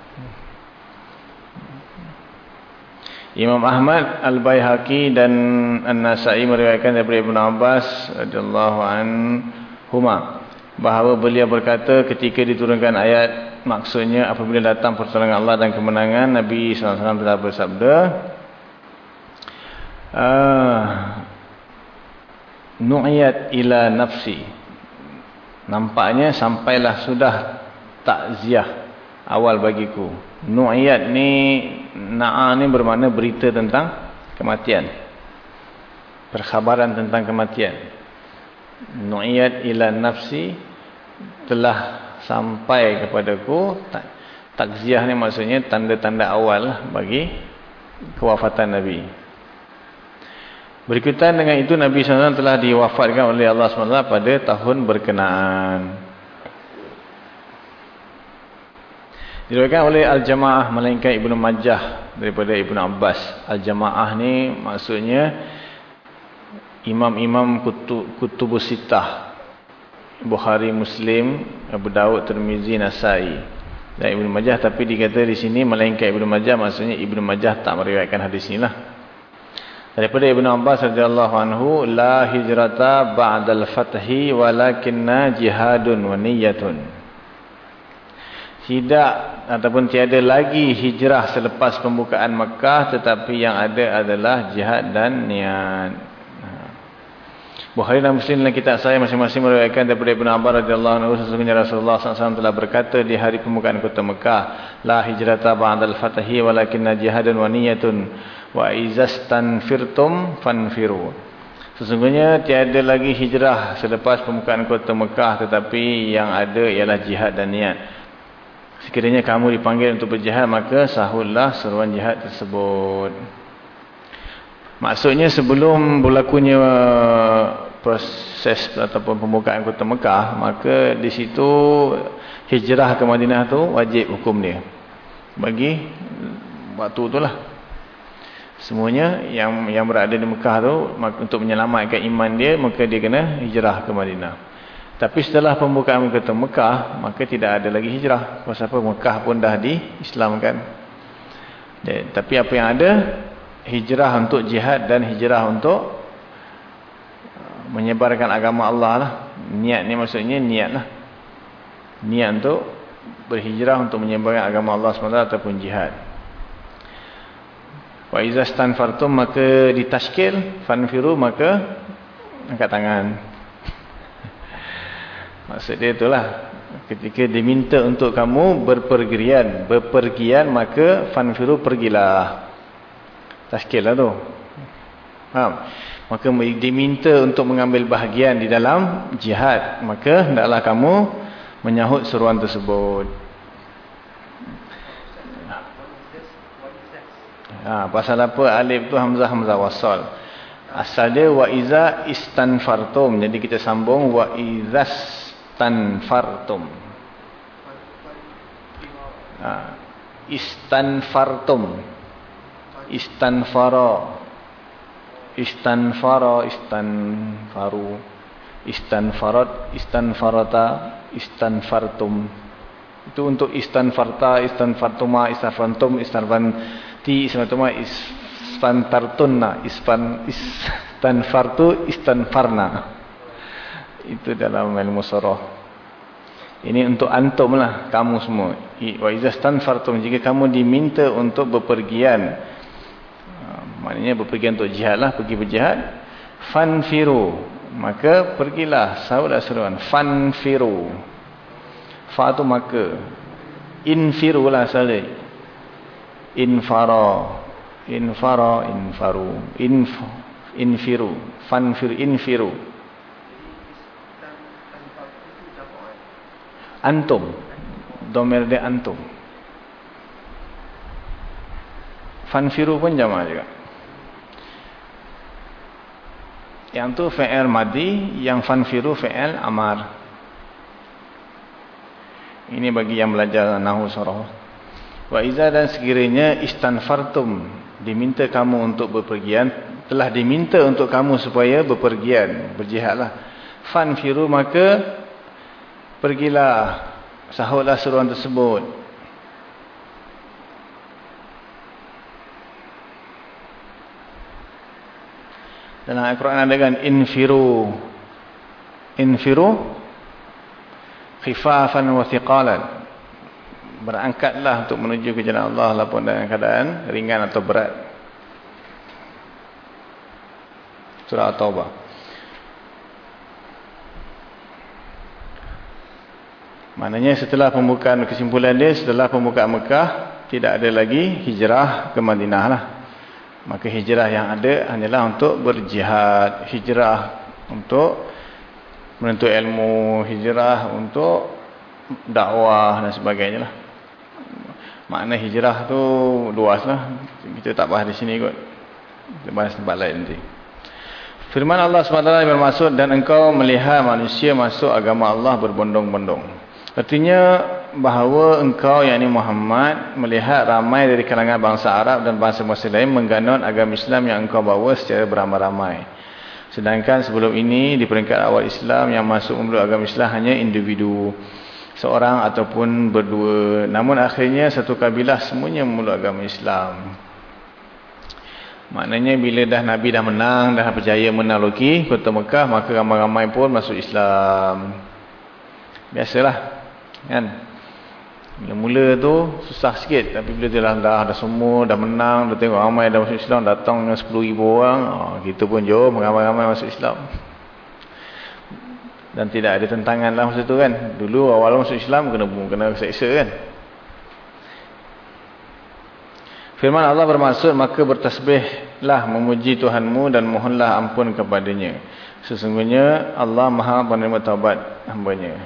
Imam Ahmad Al-Baihaqi dan An-Nasai meriwayatkan daripada Ibn Abbas radhiyallahu anhuma bahawa beliau berkata ketika diturunkan ayat maksudnya apabila datang pertolongan Allah dan kemenangan Nabi sallallahu alaihi wasallam telah bersabda Ah. nu'iyat ila nafsi. Nampaknya sampailah sudah takziah awal bagiku. Nu'iyat ni na'a ni bermakna berita tentang kematian. Perkhabaran tentang kematian. Nu'iyat ila nafsi telah sampai kepadaku. Takziah ni maksudnya tanda-tanda awal bagi kewafatan Nabi Berikutan dengan itu Nabi SAW telah diwafatkan oleh Allah SWT pada tahun berkenaan. Diriwayatkan oleh Al-Jamaah melainkan Ibnu Majah daripada Ibnu Abbas. Al-Jamaah ni maksudnya imam-imam kutub, kutubus sitah. Bukhari Muslim, Abu Dawud, Tirmizi, Nasai dan Ibnu Majah tapi dikata di sini melainkan Ibnu Majah maksudnya Ibnu Majah tak meriwayatkan hadis inilah. Daripada Ibn Abbas radhiyallahu anhu la hijrata ba'dal fathi walakinna jihadun wa niyyatun. Tidak ataupun tiada lagi hijrah selepas pembukaan Mekah tetapi yang ada adalah jihad dan niat. Bukhari dan Muslim dalam kitab saya masing-masing meriwayatkan daripada Ibn Abbas radhiyallahu anhu sesungguhnya Rasulullah SAW telah berkata di hari pembukaan kota Mekah la hijrata ba'dal fathi walakinna jihadun wa niyyatun wa izastan firtum fanfiru sesungguhnya tiada lagi hijrah selepas pembukaan kota Mekah tetapi yang ada ialah jihad dan niat. Sekiranya kamu dipanggil untuk berjihad maka sahullah seruan jihad tersebut. Maksudnya sebelum berlakunya proses ataupun pembukaan kota Mekah maka di situ hijrah ke Madinah tu wajib hukum dia. Bagi waktu itulah Semuanya yang yang berada di Mekah tu untuk menyelamatkan iman dia maka dia kena hijrah ke Madinah. Tapi setelah pembukaan kota Mekah maka tidak ada lagi hijrah. Pasal apa Mekah pun dah diislamkan. Dan, tapi apa yang ada hijrah untuk jihad dan hijrah untuk uh, menyebarkan agama Allah lah. Niat ni maksudnya niat lah. Niat untuk berhijrah untuk menyebarkan agama Allah SWT ataupun jihad. Wa iza stanfartum maka ditashkil fanfiru maka angkat tangan. Maksud dia itulah ketika diminta untuk kamu berpergian, berpergian maka fanfiru pergilah. Tashkil lah tu. Faham? Maka diminta untuk mengambil bahagian di dalam jihad, maka hendaklah kamu menyahut seruan tersebut. Ha, pasal apa alif tu hamzah hamzah wasal. Asal dia wa iza istanfartum. Jadi kita sambung wa iza istanfartum. Ha, istanfartum. Istanfara. Istanfara istanfaru. Istanfarat istanfarata istanfartum. Itu untuk istanfarta, istanfartuma, istanfantum, istanfan ti sematuma isfantartunna isfan istanfartu istanfarna itu dalam ilmu surah. Ini untuk antum lah kamu semua. Wa iza jika kamu diminta untuk bepergian maknanya berpergian untuk jihad lah pergi berjihad fanfiru maka pergilah sahutlah seruan fanfiru. Fa tu maka infiru lah sahaja infara. Infara infaru. Inf infiru. Fanfir infiru. Antum. Domir de antum. Fanfiru pun jamaah juga. Yang tu fi'il madi yang fanfiru fi'il amar. Ini bagi yang belajar nahu surah wa iza dan sekiranya istanfartum diminta kamu untuk berpergian telah diminta untuk kamu supaya berpergian berjihadlah. Fanfiru maka pergilah sahutlah seruan tersebut. Dalam Al-Quran ada kan infiru. Infiru khifafan wa thiqalan berangkatlah untuk menuju ke jalan Allah walaupun dalam keadaan ringan atau berat surah At-Taubah Maknanya setelah pembukaan kesimpulan dia setelah pembukaan Mekah tidak ada lagi hijrah ke Madinah lah. Maka hijrah yang ada hanyalah untuk berjihad, hijrah untuk menuntut ilmu, hijrah untuk dakwah dan sebagainya lah. Makna hijrah tu luas lah. Kita tak bahas di sini kot. Kita bahas tempat lain nanti. Firman Allah SWT bermaksud dan engkau melihat manusia masuk agama Allah berbondong-bondong. Artinya bahawa engkau yang ini Muhammad melihat ramai dari kalangan bangsa Arab dan bangsa-bangsa lain mengganun agama Islam yang engkau bawa secara beramai-ramai. Sedangkan sebelum ini di peringkat awal Islam yang masuk memeluk agama Islam hanya individu seorang ataupun berdua. Namun akhirnya satu kabilah semuanya memeluk agama Islam. Maknanya bila dah Nabi dah menang, dah berjaya menalogi kota Mekah, maka ramai-ramai pun masuk Islam. Biasalah kan mula-mula tu susah sikit tapi bila dia dah, dah, dah semua dah menang dah tengok ramai dah masuk Islam datang dengan 10,000 orang oh, kita pun jom ramai-ramai masuk Islam dan tidak ada tentangan lah masa tu kan. Dulu awal masuk Islam kena kena seksa kan. Firman Allah bermaksud maka bertasbihlah memuji Tuhanmu dan mohonlah ampun kepadanya. Sesungguhnya Allah maha penerima taubat hambanya.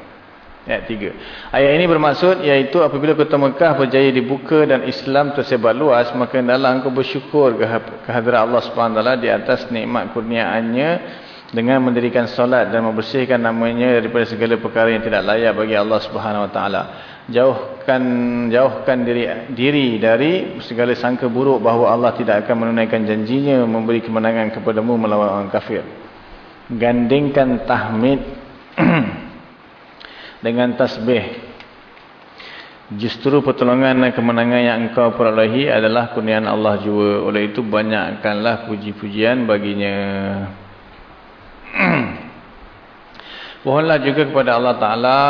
Ayat 3. Ayat ini bermaksud iaitu apabila kota Mekah berjaya dibuka dan Islam tersebar luas, maka hendaklah engkau bersyukur kehadiran Allah SWT di atas nikmat kurniaannya dengan mendirikan solat dan membersihkan namanya daripada segala perkara yang tidak layak bagi Allah SWT. Jauhkan jauhkan diri diri dari segala sangka buruk bahawa Allah tidak akan menunaikan janjinya memberi kemenangan kepadamu melawan orang kafir. Gandingkan tahmid dengan tasbih justru pertolongan dan kemenangan yang engkau perolehi adalah kurniaan Allah jua oleh itu banyakkanlah puji-pujian baginya mohonlah juga kepada Allah Ta'ala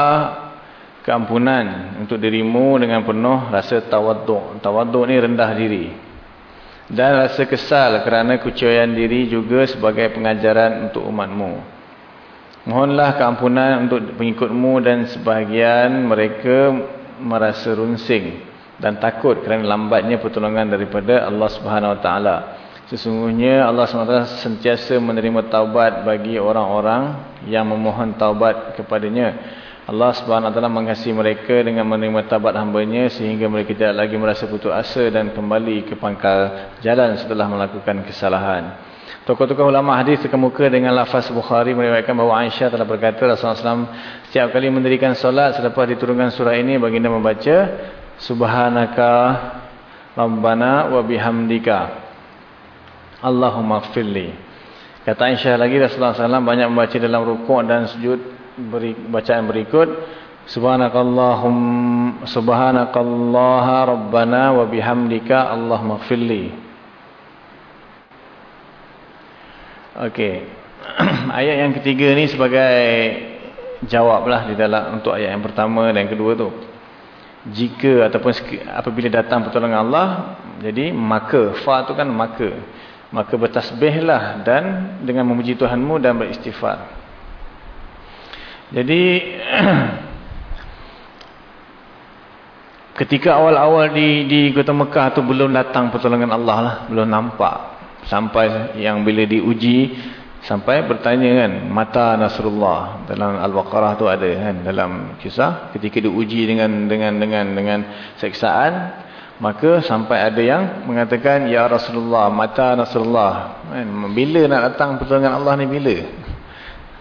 keampunan untuk dirimu dengan penuh rasa tawaduk. Tawaduk ni rendah diri. Dan rasa kesal kerana kucaian diri juga sebagai pengajaran untuk umatmu. Mohonlah keampunan untuk pengikutmu dan sebahagian mereka merasa runsing dan takut kerana lambatnya pertolongan daripada Allah Subhanahu Wa Taala. Sesungguhnya Allah SWT sentiasa menerima taubat bagi orang-orang yang memohon taubat kepadanya. Allah Taala mengasihi mereka dengan menerima taubat hambanya sehingga mereka tidak lagi merasa putus asa dan kembali ke pangkal jalan setelah melakukan kesalahan. Tokoh-tokoh ulama hadis terkemuka dengan lafaz Bukhari meriwayatkan bahawa Aisyah telah berkata Rasulullah SAW setiap kali mendirikan solat selepas diturunkan surah ini baginda membaca Subhanaka Rabbana wa bihamdika Allahumma gfirli Kata Aisyah lagi Rasulullah SAW banyak membaca dalam rukuk dan sujud beri, bacaan berikut Subhanakallahum Subhanakallaha Rabbana wa bihamdika Allahumma gfirli Okey. ayat yang ketiga ni sebagai jawablah di dalam untuk ayat yang pertama dan yang kedua tu. Jika ataupun apabila datang pertolongan Allah, jadi maka fa tu kan maka. Maka bertasbihlah dan dengan memuji Tuhanmu dan beristighfar. Jadi ketika awal-awal di di kota Mekah tu belum datang pertolongan Allah lah. Belum nampak. Sampai yang bila diuji sampai bertanya kan mata Nasrullah? Dalam Al-Baqarah tu ada kan dalam kisah. Ketika diuji dengan dengan dengan dengan seksaan Maka sampai ada yang mengatakan Ya Rasulullah, mata Rasulullah kan? Bila nak datang pertolongan Allah ni bila?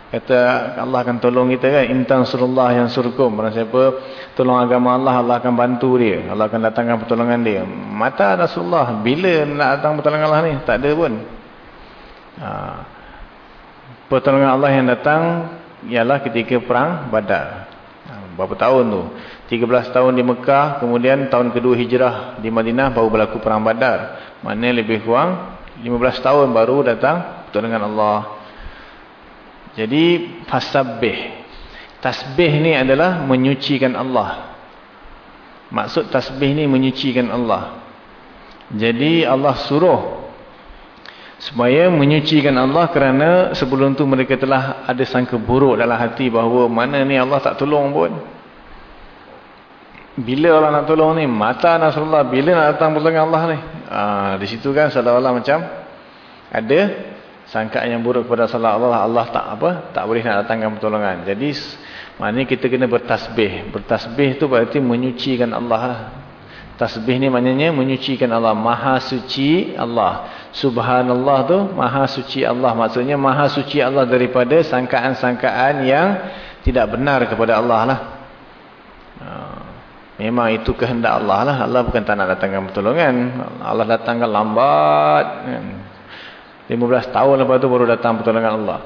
Kata Allah akan tolong kita kan Intan Rasulullah yang surkum Orang siapa tolong agama Allah Allah akan bantu dia Allah akan datangkan pertolongan dia Mata Rasulullah Bila nak datang pertolongan Allah ni? Tak ada pun ha. Pertolongan Allah yang datang Ialah ketika perang badar ha. Berapa tahun tu 13 tahun di Mekah, kemudian tahun kedua hijrah di Madinah baru berlaku perang Badar. Mana lebih kurang 15 tahun baru datang pertolongan Allah. Jadi fasabbih. Tasbih ni adalah menyucikan Allah. Maksud tasbih ni menyucikan Allah. Jadi Allah suruh supaya menyucikan Allah kerana sebelum tu mereka telah ada sangka buruk dalam hati bahawa mana ni Allah tak tolong pun. Bila Allah nak tolong ni? Mata Nasrullah. Bila nak datang pertolongan Allah ni? Ha, di situ kan seolah-olah macam ada sangkaan yang buruk kepada salah Allah. Allah tak apa? Tak boleh nak datangkan pertolongan. Jadi maknanya kita kena bertasbih. Bertasbih tu berarti menyucikan Allah lah. Tasbih ni maknanya menyucikan Allah. Maha suci Allah. Subhanallah tu maha suci Allah. Maksudnya maha suci Allah daripada sangkaan-sangkaan yang tidak benar kepada Allah lah. Ha. Memang itu kehendak Allah lah. Allah bukan tak nak datangkan pertolongan. Allah datangkan lambat. 15 tahun lepas tu baru datang pertolongan Allah.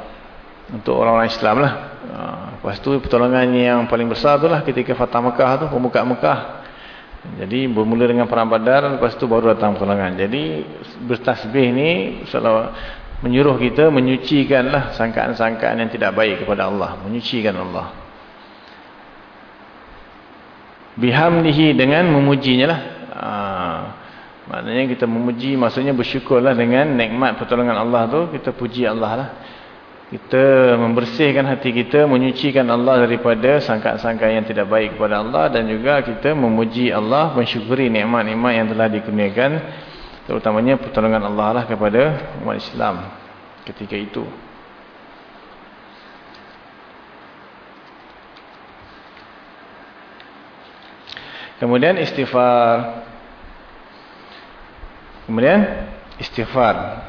Untuk orang-orang Islam lah. Ha, lepas tu pertolongan yang paling besar tu lah ketika Fatah Mekah tu. Pembuka Mekah. Jadi bermula dengan perang badar. Lepas tu baru datang pertolongan. Jadi bertasbih ni menyuruh kita menyucikan lah sangkaan-sangkaan yang tidak baik kepada Allah. Menyucikan Allah bihamdihi dengan memujinya lah. Ha, maknanya kita memuji maksudnya bersyukurlah dengan nikmat pertolongan Allah tu kita puji Allah lah. Kita membersihkan hati kita menyucikan Allah daripada sangka-sangka yang tidak baik kepada Allah dan juga kita memuji Allah mensyukuri nikmat-nikmat yang telah dikurniakan terutamanya pertolongan Allah lah kepada umat Islam ketika itu Kemudian istighfar. Kemudian istighfar.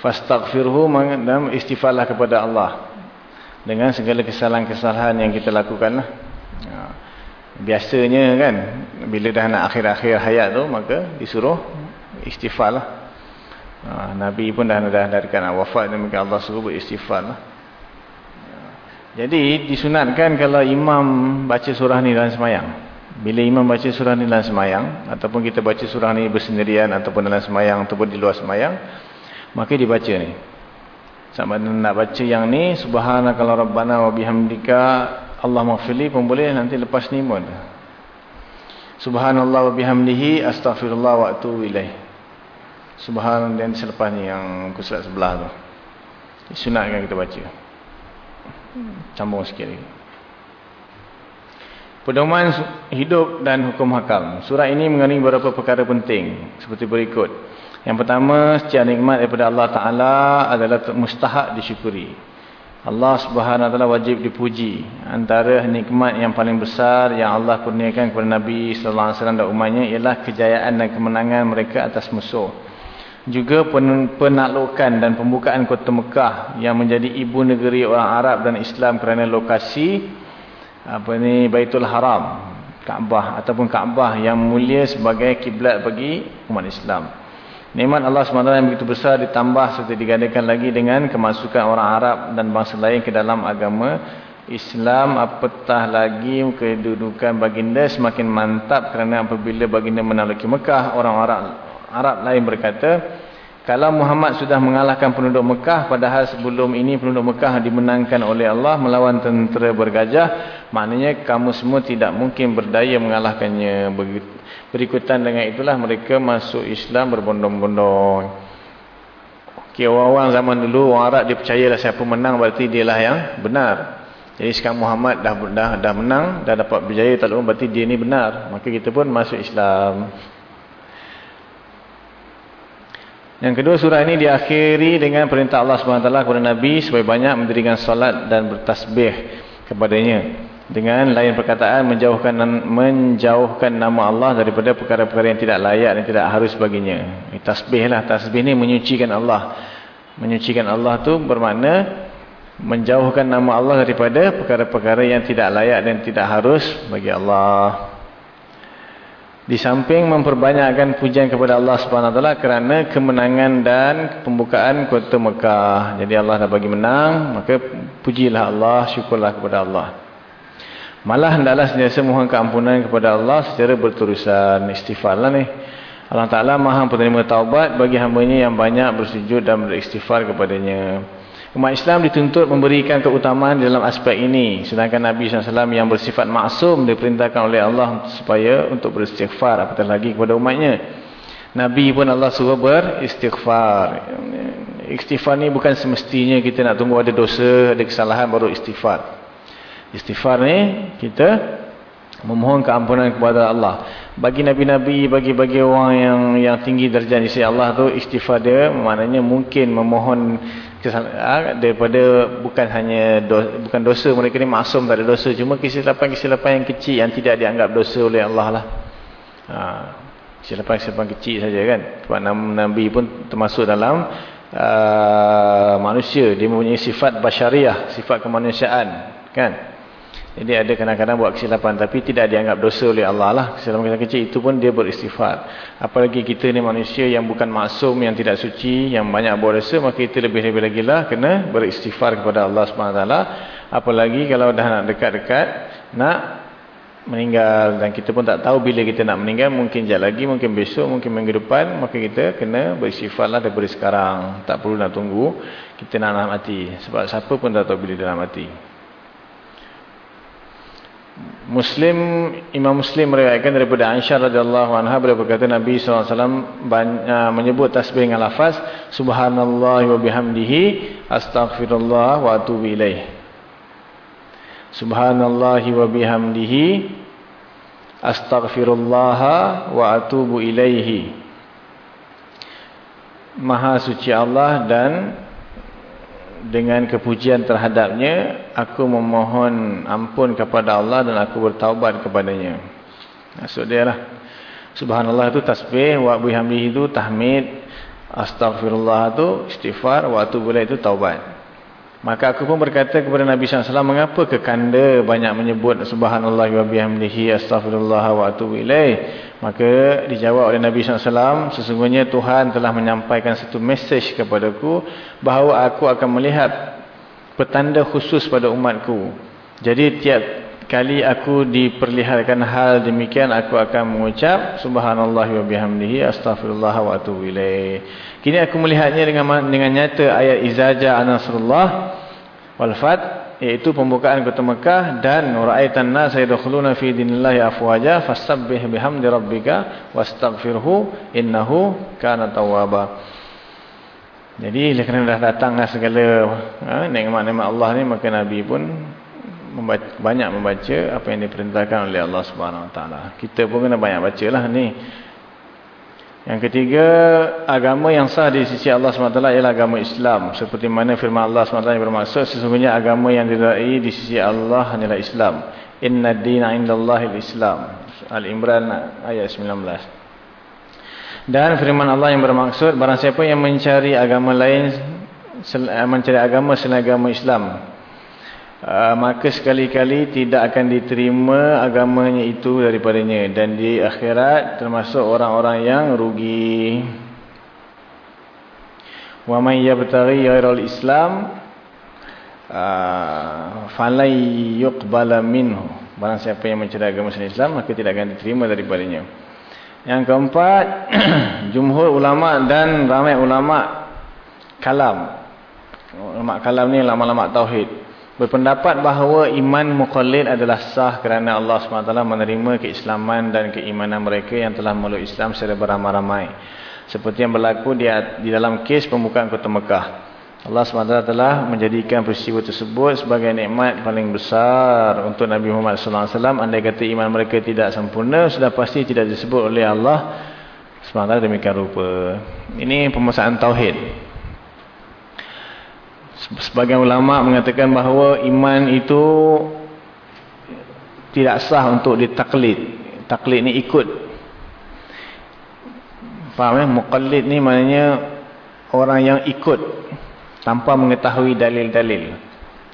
Fastaghfirhu dan istighfarlah kepada Allah dengan segala kesalahan-kesalahan yang kita lakukan lah. Ha. Biasanya kan bila dah nak akhir-akhir hayat tu maka disuruh istighfarlah. Ha, Nabi pun dah dah darikan wafat maka Allah suruh beristighfar lah. Jadi disunatkan kalau imam baca surah ni dalam semayang. Bila imam baca surah ni dalam semayang. Ataupun kita baca surah ni bersendirian. Ataupun dalam semayang. Ataupun di luar semayang. Maka dibaca ni. Sama nak baca yang ni. Subhanakallah Rabbana wa bihamdika. Allah maghfirli pun boleh. Nanti lepas ni pun. Subhanallah wa bihamdihi. Astaghfirullah wa atubu ilaih. Subhanallah dan selepas ni yang kusulat sebelah tu. Disunatkan kita baca. Sambung sikit lagi. Pedoman hidup dan hukum hakam. Surah ini mengandungi beberapa perkara penting. Seperti berikut. Yang pertama, secara nikmat daripada Allah Ta'ala adalah mustahak disyukuri. Allah Subhanahu Wa Taala wajib dipuji. Antara nikmat yang paling besar yang Allah kurniakan kepada Nabi Sallallahu Alaihi Wasallam dan umatnya ialah kejayaan dan kemenangan mereka atas musuh juga penaklukan dan pembukaan kota Mekah yang menjadi ibu negeri orang Arab dan Islam kerana lokasi apa ni Baitul Haram Kaabah ataupun Kaabah yang mulia sebagai kiblat bagi umat Islam. Nikmat Allah SWT yang begitu besar ditambah serta digandakan lagi dengan kemasukan orang Arab dan bangsa lain ke dalam agama Islam apatah lagi kedudukan baginda semakin mantap kerana apabila baginda menaklukkan Mekah orang Arab Arab lain berkata, Kalau Muhammad sudah mengalahkan penduduk Mekah, padahal sebelum ini penduduk Mekah dimenangkan oleh Allah melawan tentera bergajah, maknanya kamu semua tidak mungkin berdaya mengalahkannya. Berikutan dengan itulah mereka masuk Islam berbondong-bondong. Okay, orang-orang zaman dulu, orang Arab dia percayalah siapa menang berarti dia lah yang benar. Jadi sekarang Muhammad dah dah, dah menang, dah dapat berjaya, tak lupa berarti dia ni benar. Maka kita pun masuk Islam. Yang kedua surah ini diakhiri dengan perintah Allah SWT kepada Nabi supaya banyak mendirikan salat dan bertasbih kepadanya. Dengan lain perkataan menjauhkan menjauhkan nama Allah daripada perkara-perkara yang tidak layak dan tidak harus baginya. Tasbih lah. Tasbih ini menyucikan Allah. Menyucikan Allah tu bermakna menjauhkan nama Allah daripada perkara-perkara yang tidak layak dan tidak harus bagi Allah. Di samping memperbanyakkan pujian kepada Allah Subhanahu Wa kerana kemenangan dan pembukaan kota Mekah. Jadi Allah dah bagi menang, maka pujilah Allah, syukurlah kepada Allah. Malah hendaklah sentiasa mohon keampunan kepada Allah secara berterusan istighfar lah ni. Allah Ta'ala maha penerima taubat bagi hambanya yang banyak bersujud dan beristighfar kepadanya. Umat Islam dituntut memberikan keutamaan dalam aspek ini. Sedangkan Nabi SAW yang bersifat maksum diperintahkan oleh Allah supaya untuk beristighfar. Apatah lagi kepada umatnya. Nabi pun Allah suruh beristighfar. Istighfar ni bukan semestinya kita nak tunggu ada dosa, ada kesalahan baru istighfar. Istighfar ni kita memohon keampunan kepada Allah. Bagi nabi-nabi, bagi-bagi orang yang yang tinggi darjah di sisi Allah tu istighfar dia maknanya mungkin memohon daripada bukan hanya dosa, bukan dosa mereka ni maksum tak ada dosa cuma kesilapan-kesilapan yang kecil yang tidak dianggap dosa oleh Allah lah. Ha, kesilapan-kesilapan kecil saja kan. Sebab Nabi pun termasuk dalam uh, manusia. Dia mempunyai sifat basyariah sifat kemanusiaan kan jadi ada kadang-kadang buat kesilapan tapi tidak dianggap dosa oleh Allah lah. Kesilapan kecil itu pun dia beristighfar. Apalagi kita ni manusia yang bukan maksum, yang tidak suci, yang banyak buat dosa, maka kita lebih-lebih lagi lah kena beristighfar kepada Allah SWT. Apalagi kalau dah nak dekat-dekat, nak meninggal dan kita pun tak tahu bila kita nak meninggal, mungkin jap lagi, mungkin besok, mungkin minggu depan, maka kita kena beristighfar lah daripada sekarang. Tak perlu nak tunggu, kita nak mati. Sebab siapa pun tak tahu bila dia nak mati. Muslim Imam Muslim meriwayatkan daripada Aisyah radhiyallahu anha beliau berkata Nabi SAW banyak menyebut tasbih dengan lafaz subhanallah wa bihamdihi astaghfirullah wa atubu ilaih. Subhanallah wa bihamdihi astaghfirullah wa atubu ilaihi. Maha suci Allah dan dengan kepujian terhadapnya aku memohon ampun kepada Allah dan aku bertaubat kepadanya. Maksud dia lah. Subhanallah itu tasbih wa bihamdihi itu tahmid astagfirullah itu istighfar wa atubu itu taubat Maka aku pun berkata kepada Nabi SAW, mengapa kekanda banyak menyebut subhanallah wa bihamdihi astaghfirullah wa atubu ilaih. Maka dijawab oleh Nabi SAW, sesungguhnya Tuhan telah menyampaikan satu mesej kepadaku bahawa aku akan melihat petanda khusus pada umatku. Jadi tiap kali aku diperlihatkan hal demikian, aku akan mengucap subhanallah wa bihamdihi astaghfirullah wa atubu ilaih. Kini aku melihatnya dengan dengan nyata ayat izaja anasrullah wal fat iaitu pembukaan kota Mekah dan ra'aitan nas yadkhuluna fi dinillahi afwaja fasabbih bihamdi rabbika wastaghfirhu innahu kana tawwaba. Jadi kerana dah datanglah segala ha, nikmat-nikmat Allah ni maka Nabi pun membaca, banyak membaca apa yang diperintahkan oleh Allah Subhanahu Taala. Kita pun kena banyak bacalah ni yang ketiga, agama yang sah di sisi Allah SWT ialah agama Islam. Seperti mana firman Allah SWT bermaksud, sesungguhnya agama yang dirai di sisi Allah hanyalah Islam. Inna dina indallahil Islam. Al-Imran ayat 19. Dan firman Allah yang bermaksud, barang siapa yang mencari agama lain, mencari agama selain agama Islam, Uh, maka sekali-kali tidak akan diterima agamanya itu daripadanya dan di akhirat termasuk orang-orang yang rugi wa man yabtaghi ghairal islam uh, falai yuqbala minhu barang siapa yang mencari agama selain Islam maka tidak akan diterima daripadanya Yang keempat, jumhur ulama dan ramai ulama kalam. Ulama kalam ni lama-lama tauhid. Berpendapat bahawa iman muqallid adalah sah kerana Allah SWT menerima keislaman dan keimanan mereka yang telah memeluk Islam secara beramai-ramai. Seperti yang berlaku di, di dalam kes pembukaan kota Mekah. Allah SWT telah menjadikan peristiwa tersebut sebagai nikmat paling besar untuk Nabi Muhammad SAW. Andai kata iman mereka tidak sempurna, sudah pasti tidak disebut oleh Allah SWT demikian rupa. Ini pemasaan Tauhid. Sebagian ulama mengatakan bahawa iman itu tidak sah untuk ditaklid. Taklid ni ikut. Faham ya? Muqallid ni maknanya orang yang ikut tanpa mengetahui dalil-dalil.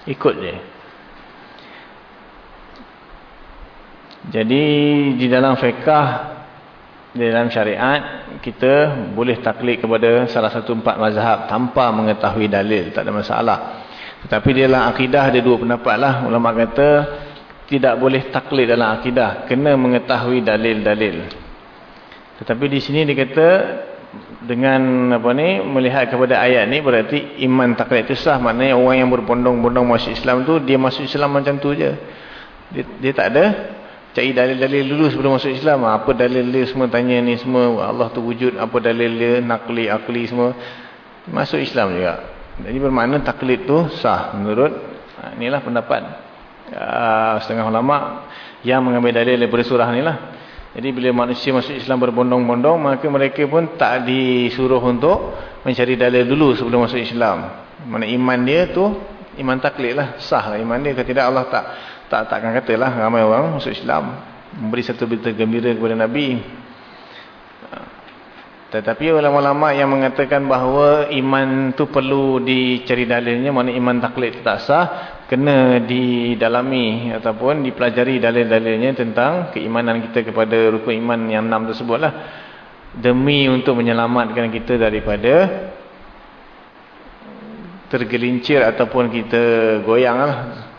Ikut je. Jadi di dalam fiqah dalam syariat kita boleh taklid kepada salah satu empat mazhab tanpa mengetahui dalil tak ada masalah. Tetapi dalam akidah ada dua pendapat lah. Ulama kata tidak boleh taklid dalam akidah kena mengetahui dalil-dalil. Tetapi di sini dia kata dengan apa ni melihat kepada ayat ni berarti iman taklid itu sah. Maknanya orang yang berbondong-bondong masuk Islam tu dia masuk Islam macam tu je. Dia, dia tak ada cari dalil-dalil dulu sebelum masuk Islam. Apa dalil dia? Semua tanya ni semua Allah tu wujud. Apa dalil dia? Nakli akli semua. Masuk Islam juga. Jadi bermakna taklid tu sah menurut ha, inilah pendapat uh, setengah ulama yang mengambil dalil daripada surah ni lah jadi bila manusia masuk Islam berbondong-bondong maka mereka pun tak disuruh untuk mencari dalil dulu sebelum masuk Islam. Mana iman dia tu iman taklid lah. Sah lah iman dia. Kalau tidak Allah tak tak takkan katalah ramai orang masuk Islam memberi satu berita gembira kepada Nabi. Tetapi ulama-ulama yang mengatakan bahawa iman tu perlu dicari dalilnya mana iman taklid tak sah kena didalami ataupun dipelajari dalil-dalilnya tentang keimanan kita kepada rukun iman yang enam tersebutlah demi untuk menyelamatkan kita daripada tergelincir ataupun kita goyang lah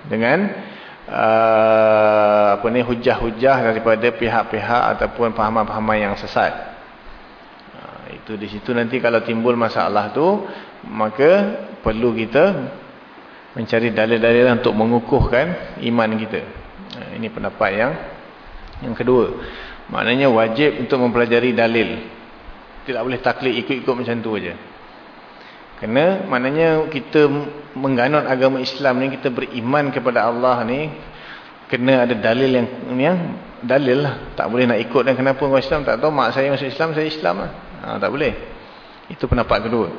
dengan uh, apa ni hujah-hujah daripada pihak-pihak ataupun pahaman-pahaman yang sesat. Uh, itu di situ nanti kalau timbul masalah tu maka perlu kita mencari dalil-dalil untuk mengukuhkan iman kita. Uh, ini pendapat yang yang kedua. Maknanya wajib untuk mempelajari dalil. Tidak boleh taklid ikut-ikut macam tu aja. Kerana maknanya kita mengganut agama Islam ni, kita beriman kepada Allah ni, kena ada dalil yang, yang dalil lah. Tak boleh nak ikut dan kenapa orang Islam tak tahu, mak saya masuk Islam, saya Islam lah. Ha, tak boleh. Itu pendapat kedua.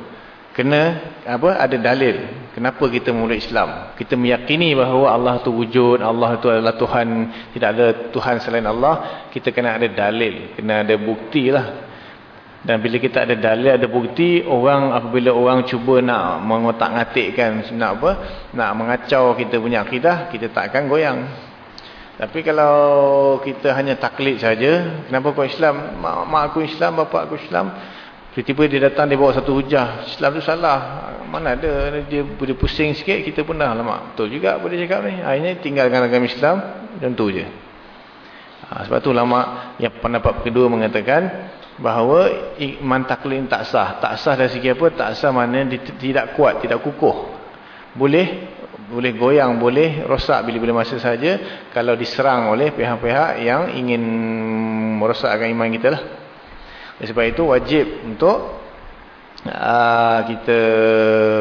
Kena apa ada dalil. Kenapa kita mulai Islam? Kita meyakini bahawa Allah tu wujud, Allah tu adalah Tuhan, tidak ada Tuhan selain Allah. Kita kena ada dalil, kena ada bukti lah. Dan bila kita ada dalil, ada bukti, orang apabila orang cuba nak mengotak-ngatikkan, nak apa? Nak mengacau kita punya akidah, kita tak akan goyang. Tapi kalau kita hanya taklid saja, kenapa kau Islam? Mak, mak aku Islam, bapa aku Islam. Tiba-tiba dia datang, dia bawa satu hujah. Islam tu salah. Mana ada, dia, dia pusing sikit, kita pun dah lama. Betul juga apa dia cakap ni. Akhirnya tinggalkan agama Islam, tu je. Ha, sebab tu lama yang pendapat kedua mengatakan, bahawa iman taklid tak sah. Tak sah dari segi apa? Tak sah mana tidak kuat, tidak kukuh. Boleh boleh goyang, boleh rosak bila-bila masa saja kalau diserang oleh pihak-pihak yang ingin merosakkan iman kita lah. Sebab itu wajib untuk uh, kita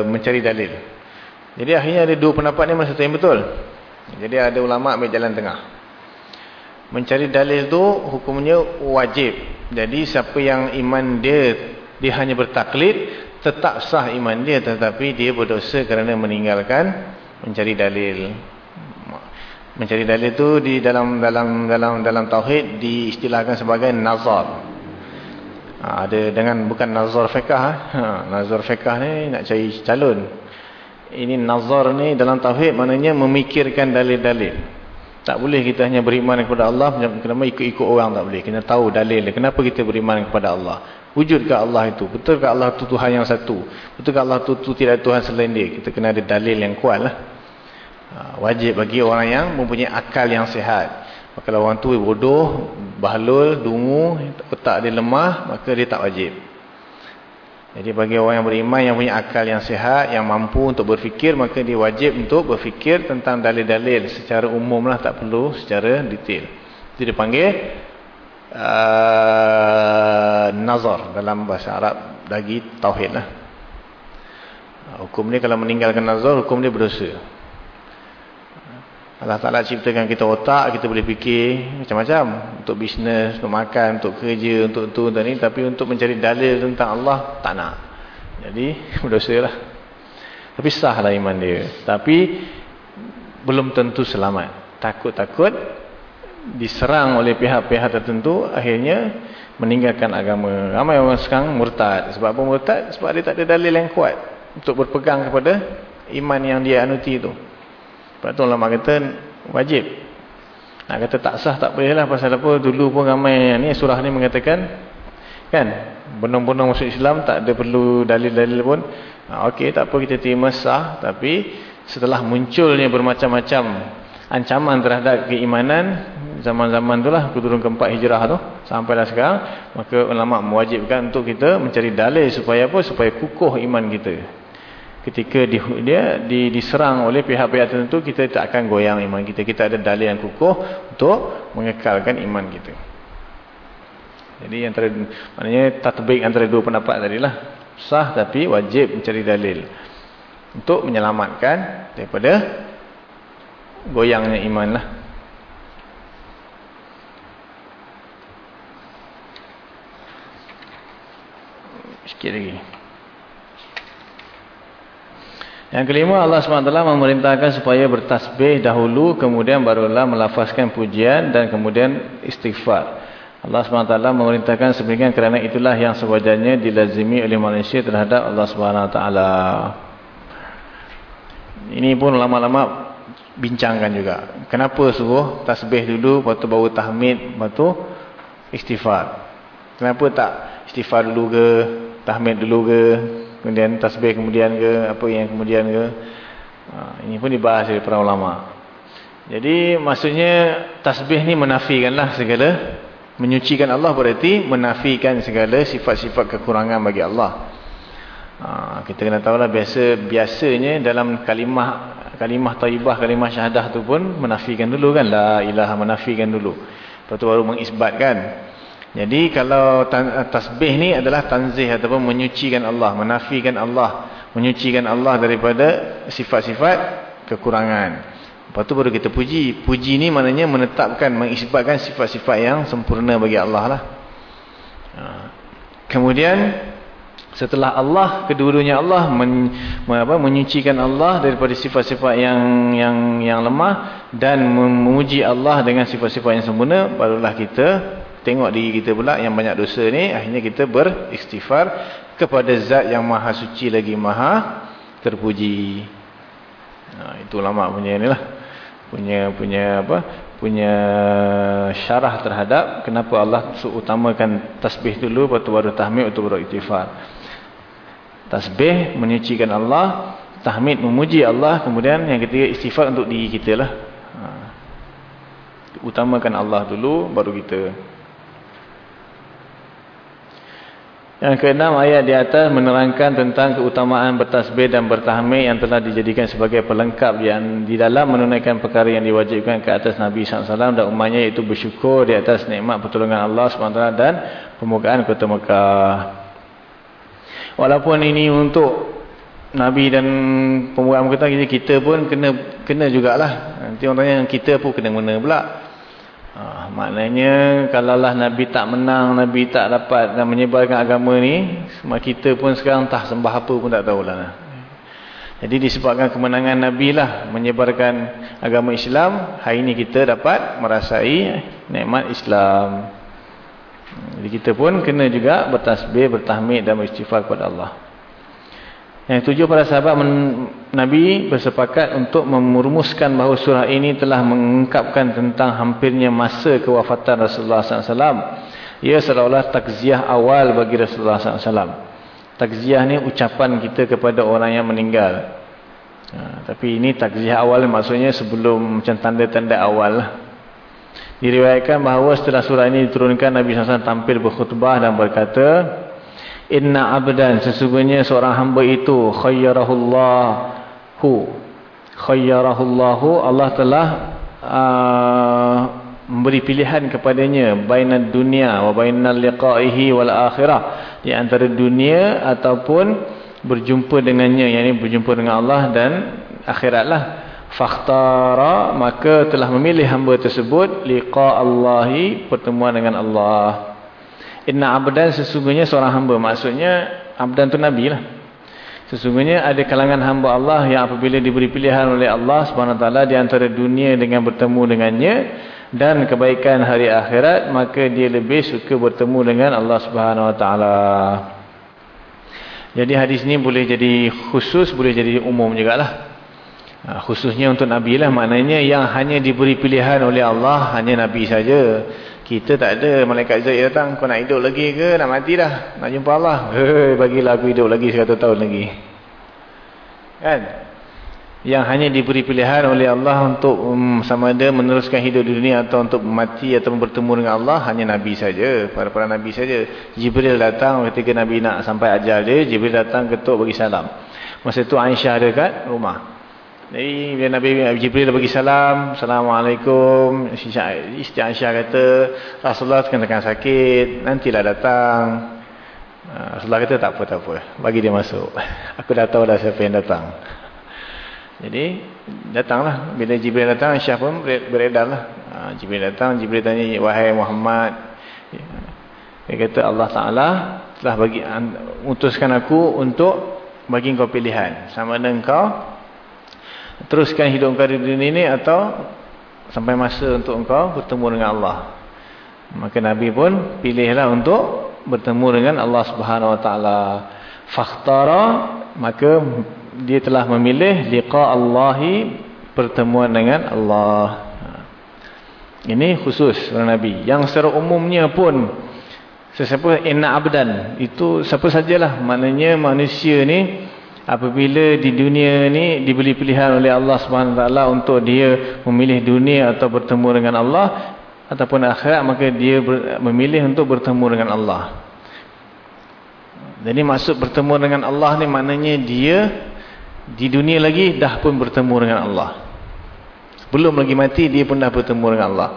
mencari dalil. Jadi akhirnya ada dua pendapat ni mana satu yang betul. Jadi ada ulama ambil jalan tengah. Mencari dalil tu hukumnya wajib. Jadi siapa yang iman dia dia hanya bertaklid tetap sah iman dia tetapi dia berdosa kerana meninggalkan mencari dalil. Mencari dalil tu di dalam dalam dalam dalam tauhid diistilahkan sebagai nazar. Ha, ada dengan bukan nazar fiqh ha. ha. nazar fiqh ni nak cari calon. Ini nazar ni dalam tauhid maknanya memikirkan dalil-dalil. Tak boleh kita hanya beriman kepada Allah, kenapa ikut-ikut orang tak boleh. Kena tahu dalil. Kenapa kita beriman kepada Allah? Wujudkah Allah itu? Betulkah Allah itu Tuhan yang satu? Betulkah Allah itu, itu tidak Tuhan selain dia? Kita kena ada dalil yang kuat lah. Ha, wajib bagi orang yang mempunyai akal yang sihat. Kalau orang tu bodoh, bahlul, dungu, otak dia lemah, maka dia tak wajib. Jadi bagi orang yang beriman, yang punya akal yang sihat, yang mampu untuk berfikir, maka dia wajib untuk berfikir tentang dalil-dalil secara umum lah, tak perlu secara detail. Itu dipanggil uh, nazar dalam bahasa Arab, bagi tauhid lah. Hukum ni kalau meninggalkan nazar, hukum dia berdosa. Allah Ta'ala ciptakan kita otak, kita boleh fikir macam-macam. Untuk bisnes, untuk makan, untuk kerja, untuk tu, untuk ni. Tapi untuk mencari dalil tentang Allah, tak nak. Jadi, berdosa lah. Tapi sah lah iman dia. Tapi, belum tentu selamat. Takut-takut, diserang oleh pihak-pihak tertentu, akhirnya meninggalkan agama. Ramai orang sekarang murtad. Sebab apa murtad? Sebab dia tak ada dalil yang kuat. Untuk berpegang kepada iman yang dia anuti itu. Sebab tu ulama kata wajib. Nak kata tak sah tak boleh lah. Pasal apa? Dulu pun ramai ni surah ni mengatakan kan? Benar-benar masuk Islam tak ada perlu dalil-dalil pun. Ha, Okey tak apa kita terima sah. Tapi setelah munculnya bermacam-macam ancaman terhadap keimanan zaman-zaman tu lah keturun keempat hijrah tu sampailah sekarang maka ulama mewajibkan untuk kita mencari dalil supaya apa? Supaya kukuh iman kita ketika di, dia di, diserang oleh pihak-pihak tertentu kita tak akan goyang iman kita. Kita ada dalil yang kukuh untuk mengekalkan iman kita. Jadi antara maknanya tatbik antara dua pendapat tadi lah sah tapi wajib mencari dalil untuk menyelamatkan daripada goyangnya iman lah. Sikit lagi yang kelima Allah SWT memerintahkan supaya bertasbih dahulu kemudian barulah melafazkan pujian dan kemudian istighfar. Allah SWT memerintahkan sebagian kerana itulah yang sewajarnya dilazimi oleh manusia terhadap Allah SWT. Ini pun lama-lama bincangkan juga. Kenapa suruh tasbih dulu, lepas tu baru tahmid, lepas tu istighfar. Kenapa tak istighfar dulu ke, tahmid dulu ke, kemudian tasbih kemudian ke apa yang kemudian ke. Ha, ini pun dibahas oleh para ulama. Jadi maksudnya tasbih ni menafikanlah segala menyucikan Allah berarti menafikan segala sifat-sifat kekurangan bagi Allah. Ha, kita kena tahu lah biasa biasanya dalam kalimah kalimah taibah kalimah syahadah tu pun menafikan dulu kan? La ilaha menafikan dulu. Lepas tu baru mengisbatkan jadi kalau tasbih ni adalah tanzih ataupun menyucikan Allah, menafikan Allah, menyucikan Allah daripada sifat-sifat kekurangan. Lepas tu baru kita puji. Puji ni maknanya menetapkan, mengisbatkan sifat-sifat yang sempurna bagi Allah lah. Ha. Kemudian setelah Allah, kedua-duanya Allah men, apa, menyucikan Allah daripada sifat-sifat yang yang yang lemah dan memuji Allah dengan sifat-sifat yang sempurna, barulah kita Tengok diri kita pula yang banyak dosa ni, akhirnya kita beristighfar kepada zat yang maha suci lagi maha terpuji. Nah, itu lama punya ni lah. Punya, punya apa? Punya syarah terhadap kenapa Allah utamakan tasbih dulu, lepas tu baru tahmid untuk beristighfar. Tasbih menyucikan Allah, tahmid memuji Allah, kemudian yang ketiga istighfar untuk diri kita lah. Ha. Utamakan Allah dulu, baru kita Yang keenam ayat di atas menerangkan tentang keutamaan bertasbih dan bertahmid yang telah dijadikan sebagai pelengkap yang di dalam menunaikan perkara yang diwajibkan ke atas Nabi SAW dan umatnya iaitu bersyukur di atas nikmat pertolongan Allah SWT dan pembukaan kota Mekah. Walaupun ini untuk Nabi dan pembukaan kota kita pun kena kena jugalah. Nanti orang tanya kita pun kena mana pula. Ha, maknanya kalaulah Nabi tak menang, Nabi tak dapat dan menyebarkan agama ni, semua kita pun sekarang tak sembah apa pun tak tahulah. Jadi disebabkan kemenangan Nabi lah menyebarkan agama Islam, hari ini kita dapat merasai nikmat Islam. Jadi kita pun kena juga bertasbih, bertahmid dan beristighfar kepada Allah. Yang tujuh para sahabat Nabi bersepakat untuk memurumuskan bahawa surah ini telah mengungkapkan tentang hampirnya masa kewafatan Rasulullah SAW. Ia seolah-olah takziah awal bagi Rasulullah SAW. Takziah ni ucapan kita kepada orang yang meninggal. Ha, tapi ini takziah awal maksudnya sebelum macam tanda-tanda awal. Diriwayatkan bahawa setelah surah ini diturunkan Nabi SAW tampil berkhutbah dan berkata Inna abdan sesungguhnya seorang hamba itu khayyarahullahu khayyarahullahu Allah telah uh, memberi pilihan kepadanya bainad dunia wa bainal liqa'ihi wal akhirah. Di antara dunia ataupun berjumpa dengannya yakni berjumpa dengan Allah dan akhiratlah. Fakhtara maka telah memilih hamba tersebut liqa Allahi pertemuan dengan Allah inna abdan sesungguhnya seorang hamba. Maksudnya abdan tu nabi lah. Sesungguhnya ada kalangan hamba Allah yang apabila diberi pilihan oleh Allah taala di antara dunia dengan bertemu dengannya dan kebaikan hari akhirat maka dia lebih suka bertemu dengan Allah Subhanahu taala. Jadi hadis ni boleh jadi khusus boleh jadi umum jugalah. Ha, khususnya untuk Nabi lah. Maknanya yang hanya diberi pilihan oleh Allah hanya Nabi saja. Kita tak ada malaikat Zaid datang kau nak hidup lagi ke nak mati dah nak jumpa Allah. Hei bagilah aku hidup lagi 100 tahun lagi. Kan? Yang hanya diberi pilihan oleh Allah untuk um, sama ada meneruskan hidup di dunia atau untuk mati atau bertemu dengan Allah hanya Nabi saja, para-para Nabi saja. Jibril datang ketika Nabi nak sampai ajal dia, Jibril datang ketuk bagi salam. Masa itu Aisyah ada kat rumah. Jadi bila Nabi Jibril bagi salam, Assalamualaikum. Isteri Aisyah kata, Rasulullah kena sakit, nantilah datang. Ah, Rasulullah kata tak apa tak apa, bagi dia masuk. Aku dah tahu dah siapa yang datang. Jadi datanglah bila Jibril datang Aisyah pun beredarlah. Ah, Jibril datang, Jibril tanya wahai Muhammad. Dia kata Allah Taala telah bagi utuskan aku untuk bagi kau pilihan. Sama ada engkau teruskan hidup engkau di dunia ini atau sampai masa untuk engkau bertemu dengan Allah. Maka Nabi pun pilihlah untuk bertemu dengan Allah Subhanahu Wa Taala. Fakhtara maka dia telah memilih liqa Allahi pertemuan dengan Allah. Ini khusus orang Nabi. Yang secara umumnya pun sesiapa inna abdan itu siapa sajalah maknanya manusia ni apabila di dunia ni diberi pilihan oleh Allah SWT untuk dia memilih dunia atau bertemu dengan Allah ataupun akhirat maka dia memilih untuk bertemu dengan Allah. Jadi maksud bertemu dengan Allah ni maknanya dia di dunia lagi dah pun bertemu dengan Allah. Belum lagi mati dia pun dah bertemu dengan Allah.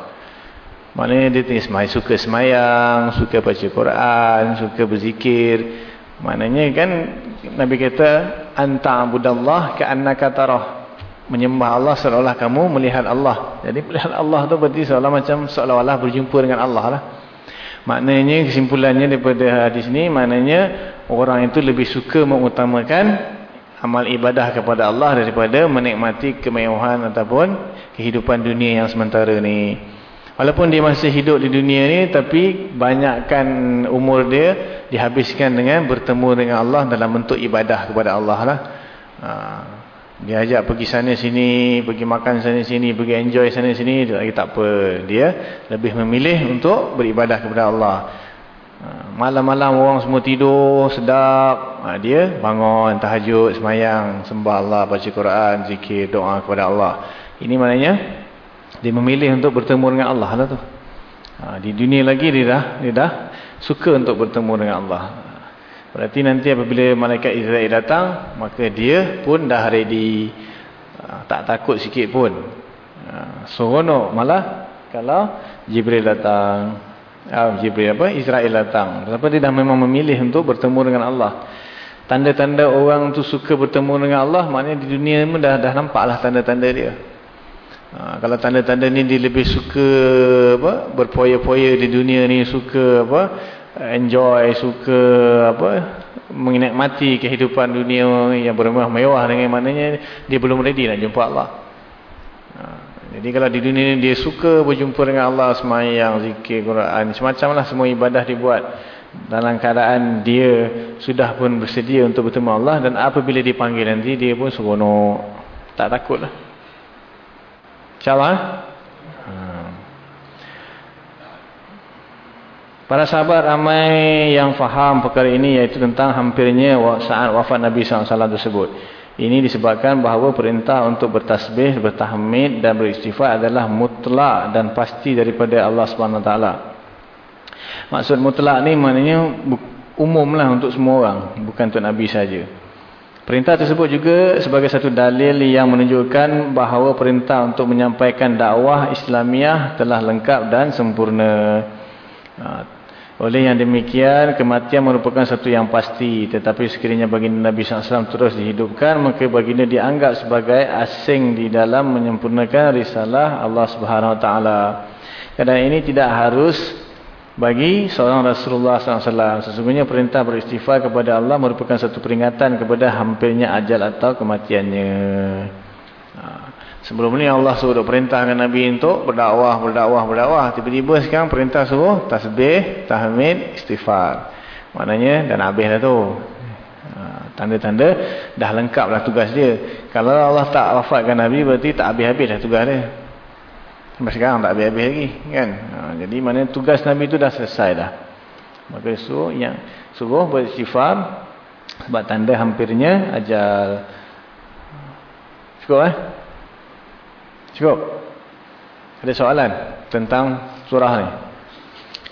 Maknanya dia suka semayang suka baca Quran suka berzikir Maknanya kan Nabi kata anta abudallah ka'annaka tarah. Menyembah Allah seolah-olah kamu melihat Allah. Jadi melihat Allah tu berarti seolah macam seolah-olah berjumpa dengan Allah lah. Maknanya kesimpulannya daripada hadis ni maknanya orang itu lebih suka mengutamakan amal ibadah kepada Allah daripada menikmati kemewahan ataupun kehidupan dunia yang sementara ni. Walaupun dia masih hidup di dunia ni tapi banyakkan umur dia dihabiskan dengan bertemu dengan Allah dalam bentuk ibadah kepada Allah lah. Ha, dia ajak pergi sana sini, pergi makan sana sini, pergi enjoy sana sini, dia tak apa. Dia lebih memilih untuk beribadah kepada Allah. Ha, malam-malam orang semua tidur, sedap. Ha, dia bangun, tahajud, semayang, sembah Allah, baca Quran, zikir, doa kepada Allah. Ini maknanya dia memilih untuk bertemu dengan Allah lah tu. Ha, di dunia lagi dia dah, dia dah suka untuk bertemu dengan Allah. Berarti nanti apabila malaikat Israel datang, maka dia pun dah ready. Ha, tak takut sikit pun. Ha, seronok malah kalau Jibril datang. Ha, Jibril apa? Israel datang. Sebab dia dah memang memilih untuk bertemu dengan Allah. Tanda-tanda orang tu suka bertemu dengan Allah, maknanya di dunia pun dah, dah nampaklah tanda-tanda dia. Ha, kalau tanda-tanda ni dia lebih suka apa berpoya-poya di dunia ni suka apa enjoy suka apa menikmati kehidupan dunia yang bermewah-mewah dengan maknanya dia belum ready nak jumpa Allah. Ha, jadi kalau di dunia ni dia suka berjumpa dengan Allah semayang, zikir, Quran, semacam lah semua ibadah dibuat dalam keadaan dia sudah pun bersedia untuk bertemu Allah dan apabila dipanggil nanti dia pun seronok tak takut lah. InsyaAllah. Hmm. Para sahabat ramai yang faham perkara ini iaitu tentang hampirnya saat wafat Nabi SAW tersebut. Ini disebabkan bahawa perintah untuk bertasbih, bertahmid dan beristighfar adalah mutlak dan pasti daripada Allah Taala. Maksud mutlak ni maknanya umumlah untuk semua orang, bukan untuk Nabi saja. Perintah tersebut juga sebagai satu dalil yang menunjukkan bahawa perintah untuk menyampaikan dakwah Islamiah telah lengkap dan sempurna. Ha, oleh yang demikian, kematian merupakan satu yang pasti. Tetapi sekiranya baginda Nabi SAW terus dihidupkan, maka baginda dianggap sebagai asing di dalam menyempurnakan risalah Allah Subhanahu Taala. Kadang ini tidak harus bagi seorang Rasulullah SAW. Sesungguhnya perintah beristighfar kepada Allah merupakan satu peringatan kepada hampirnya ajal atau kematiannya. Ha. Sebelum ni Allah suruh perintahkan Nabi untuk berdakwah, berdakwah, berdakwah. Tiba-tiba sekarang perintah suruh tasbih, tahmid, istighfar. Maknanya dah habis dah tu. Ha. Tanda-tanda dah lengkap lah tugas dia. Kalau Allah tak wafatkan Nabi berarti tak habis-habis dah tugas dia. Sampai sekarang tak habis-habis lagi. kan? Ha, jadi mana tugas Nabi itu dah selesai dah. Maka suruh, yang, suruh bersifar sebab tanda hampirnya ajal. Cukup eh? Cukup? Ada soalan tentang surah ni?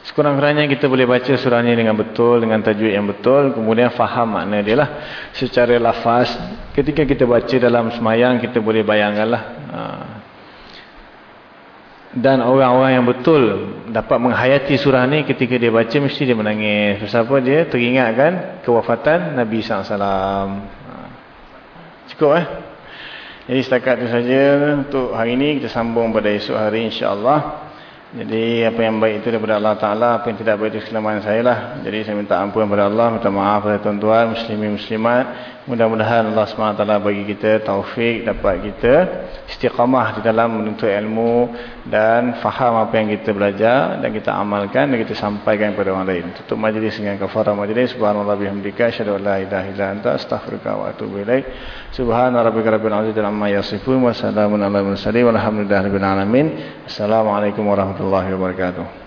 Sekurang-kurangnya kita boleh baca surah ni dengan betul, dengan tajwid yang betul. Kemudian faham makna dia lah. Secara lafaz, ketika kita baca dalam semayang, kita boleh bayangkanlah. Haa dan orang-orang yang betul dapat menghayati surah ni ketika dia baca mesti dia menangis. Sebab dia teringatkan kewafatan Nabi SAW ha. cukup eh? Jadi setakat itu saja untuk hari ini kita sambung pada esok hari insyaAllah jadi apa yang baik itu daripada Allah Ta'ala apa yang tidak baik itu keselamahan saya lah jadi saya minta ampun kepada Allah minta maaf kepada tuan-tuan muslimin muslimat mudah-mudahan Allah SWT bagi kita taufik dapat kita istiqamah di dalam menuntut ilmu dan faham apa yang kita belajar dan kita amalkan dan kita sampaikan kepada orang lain. Tutup majlis dengan kafarah majlis. Subhanallah bihamdika asyhadu an la ilaha illa anta astaghfiruka wa atubu ilaik. Subhana rabbika rabbil izzati amma yasifun wa salamun alal mursalin walhamdulillahi rabbil alamin. Assalamualaikum warahmatullahi wabarakatuh.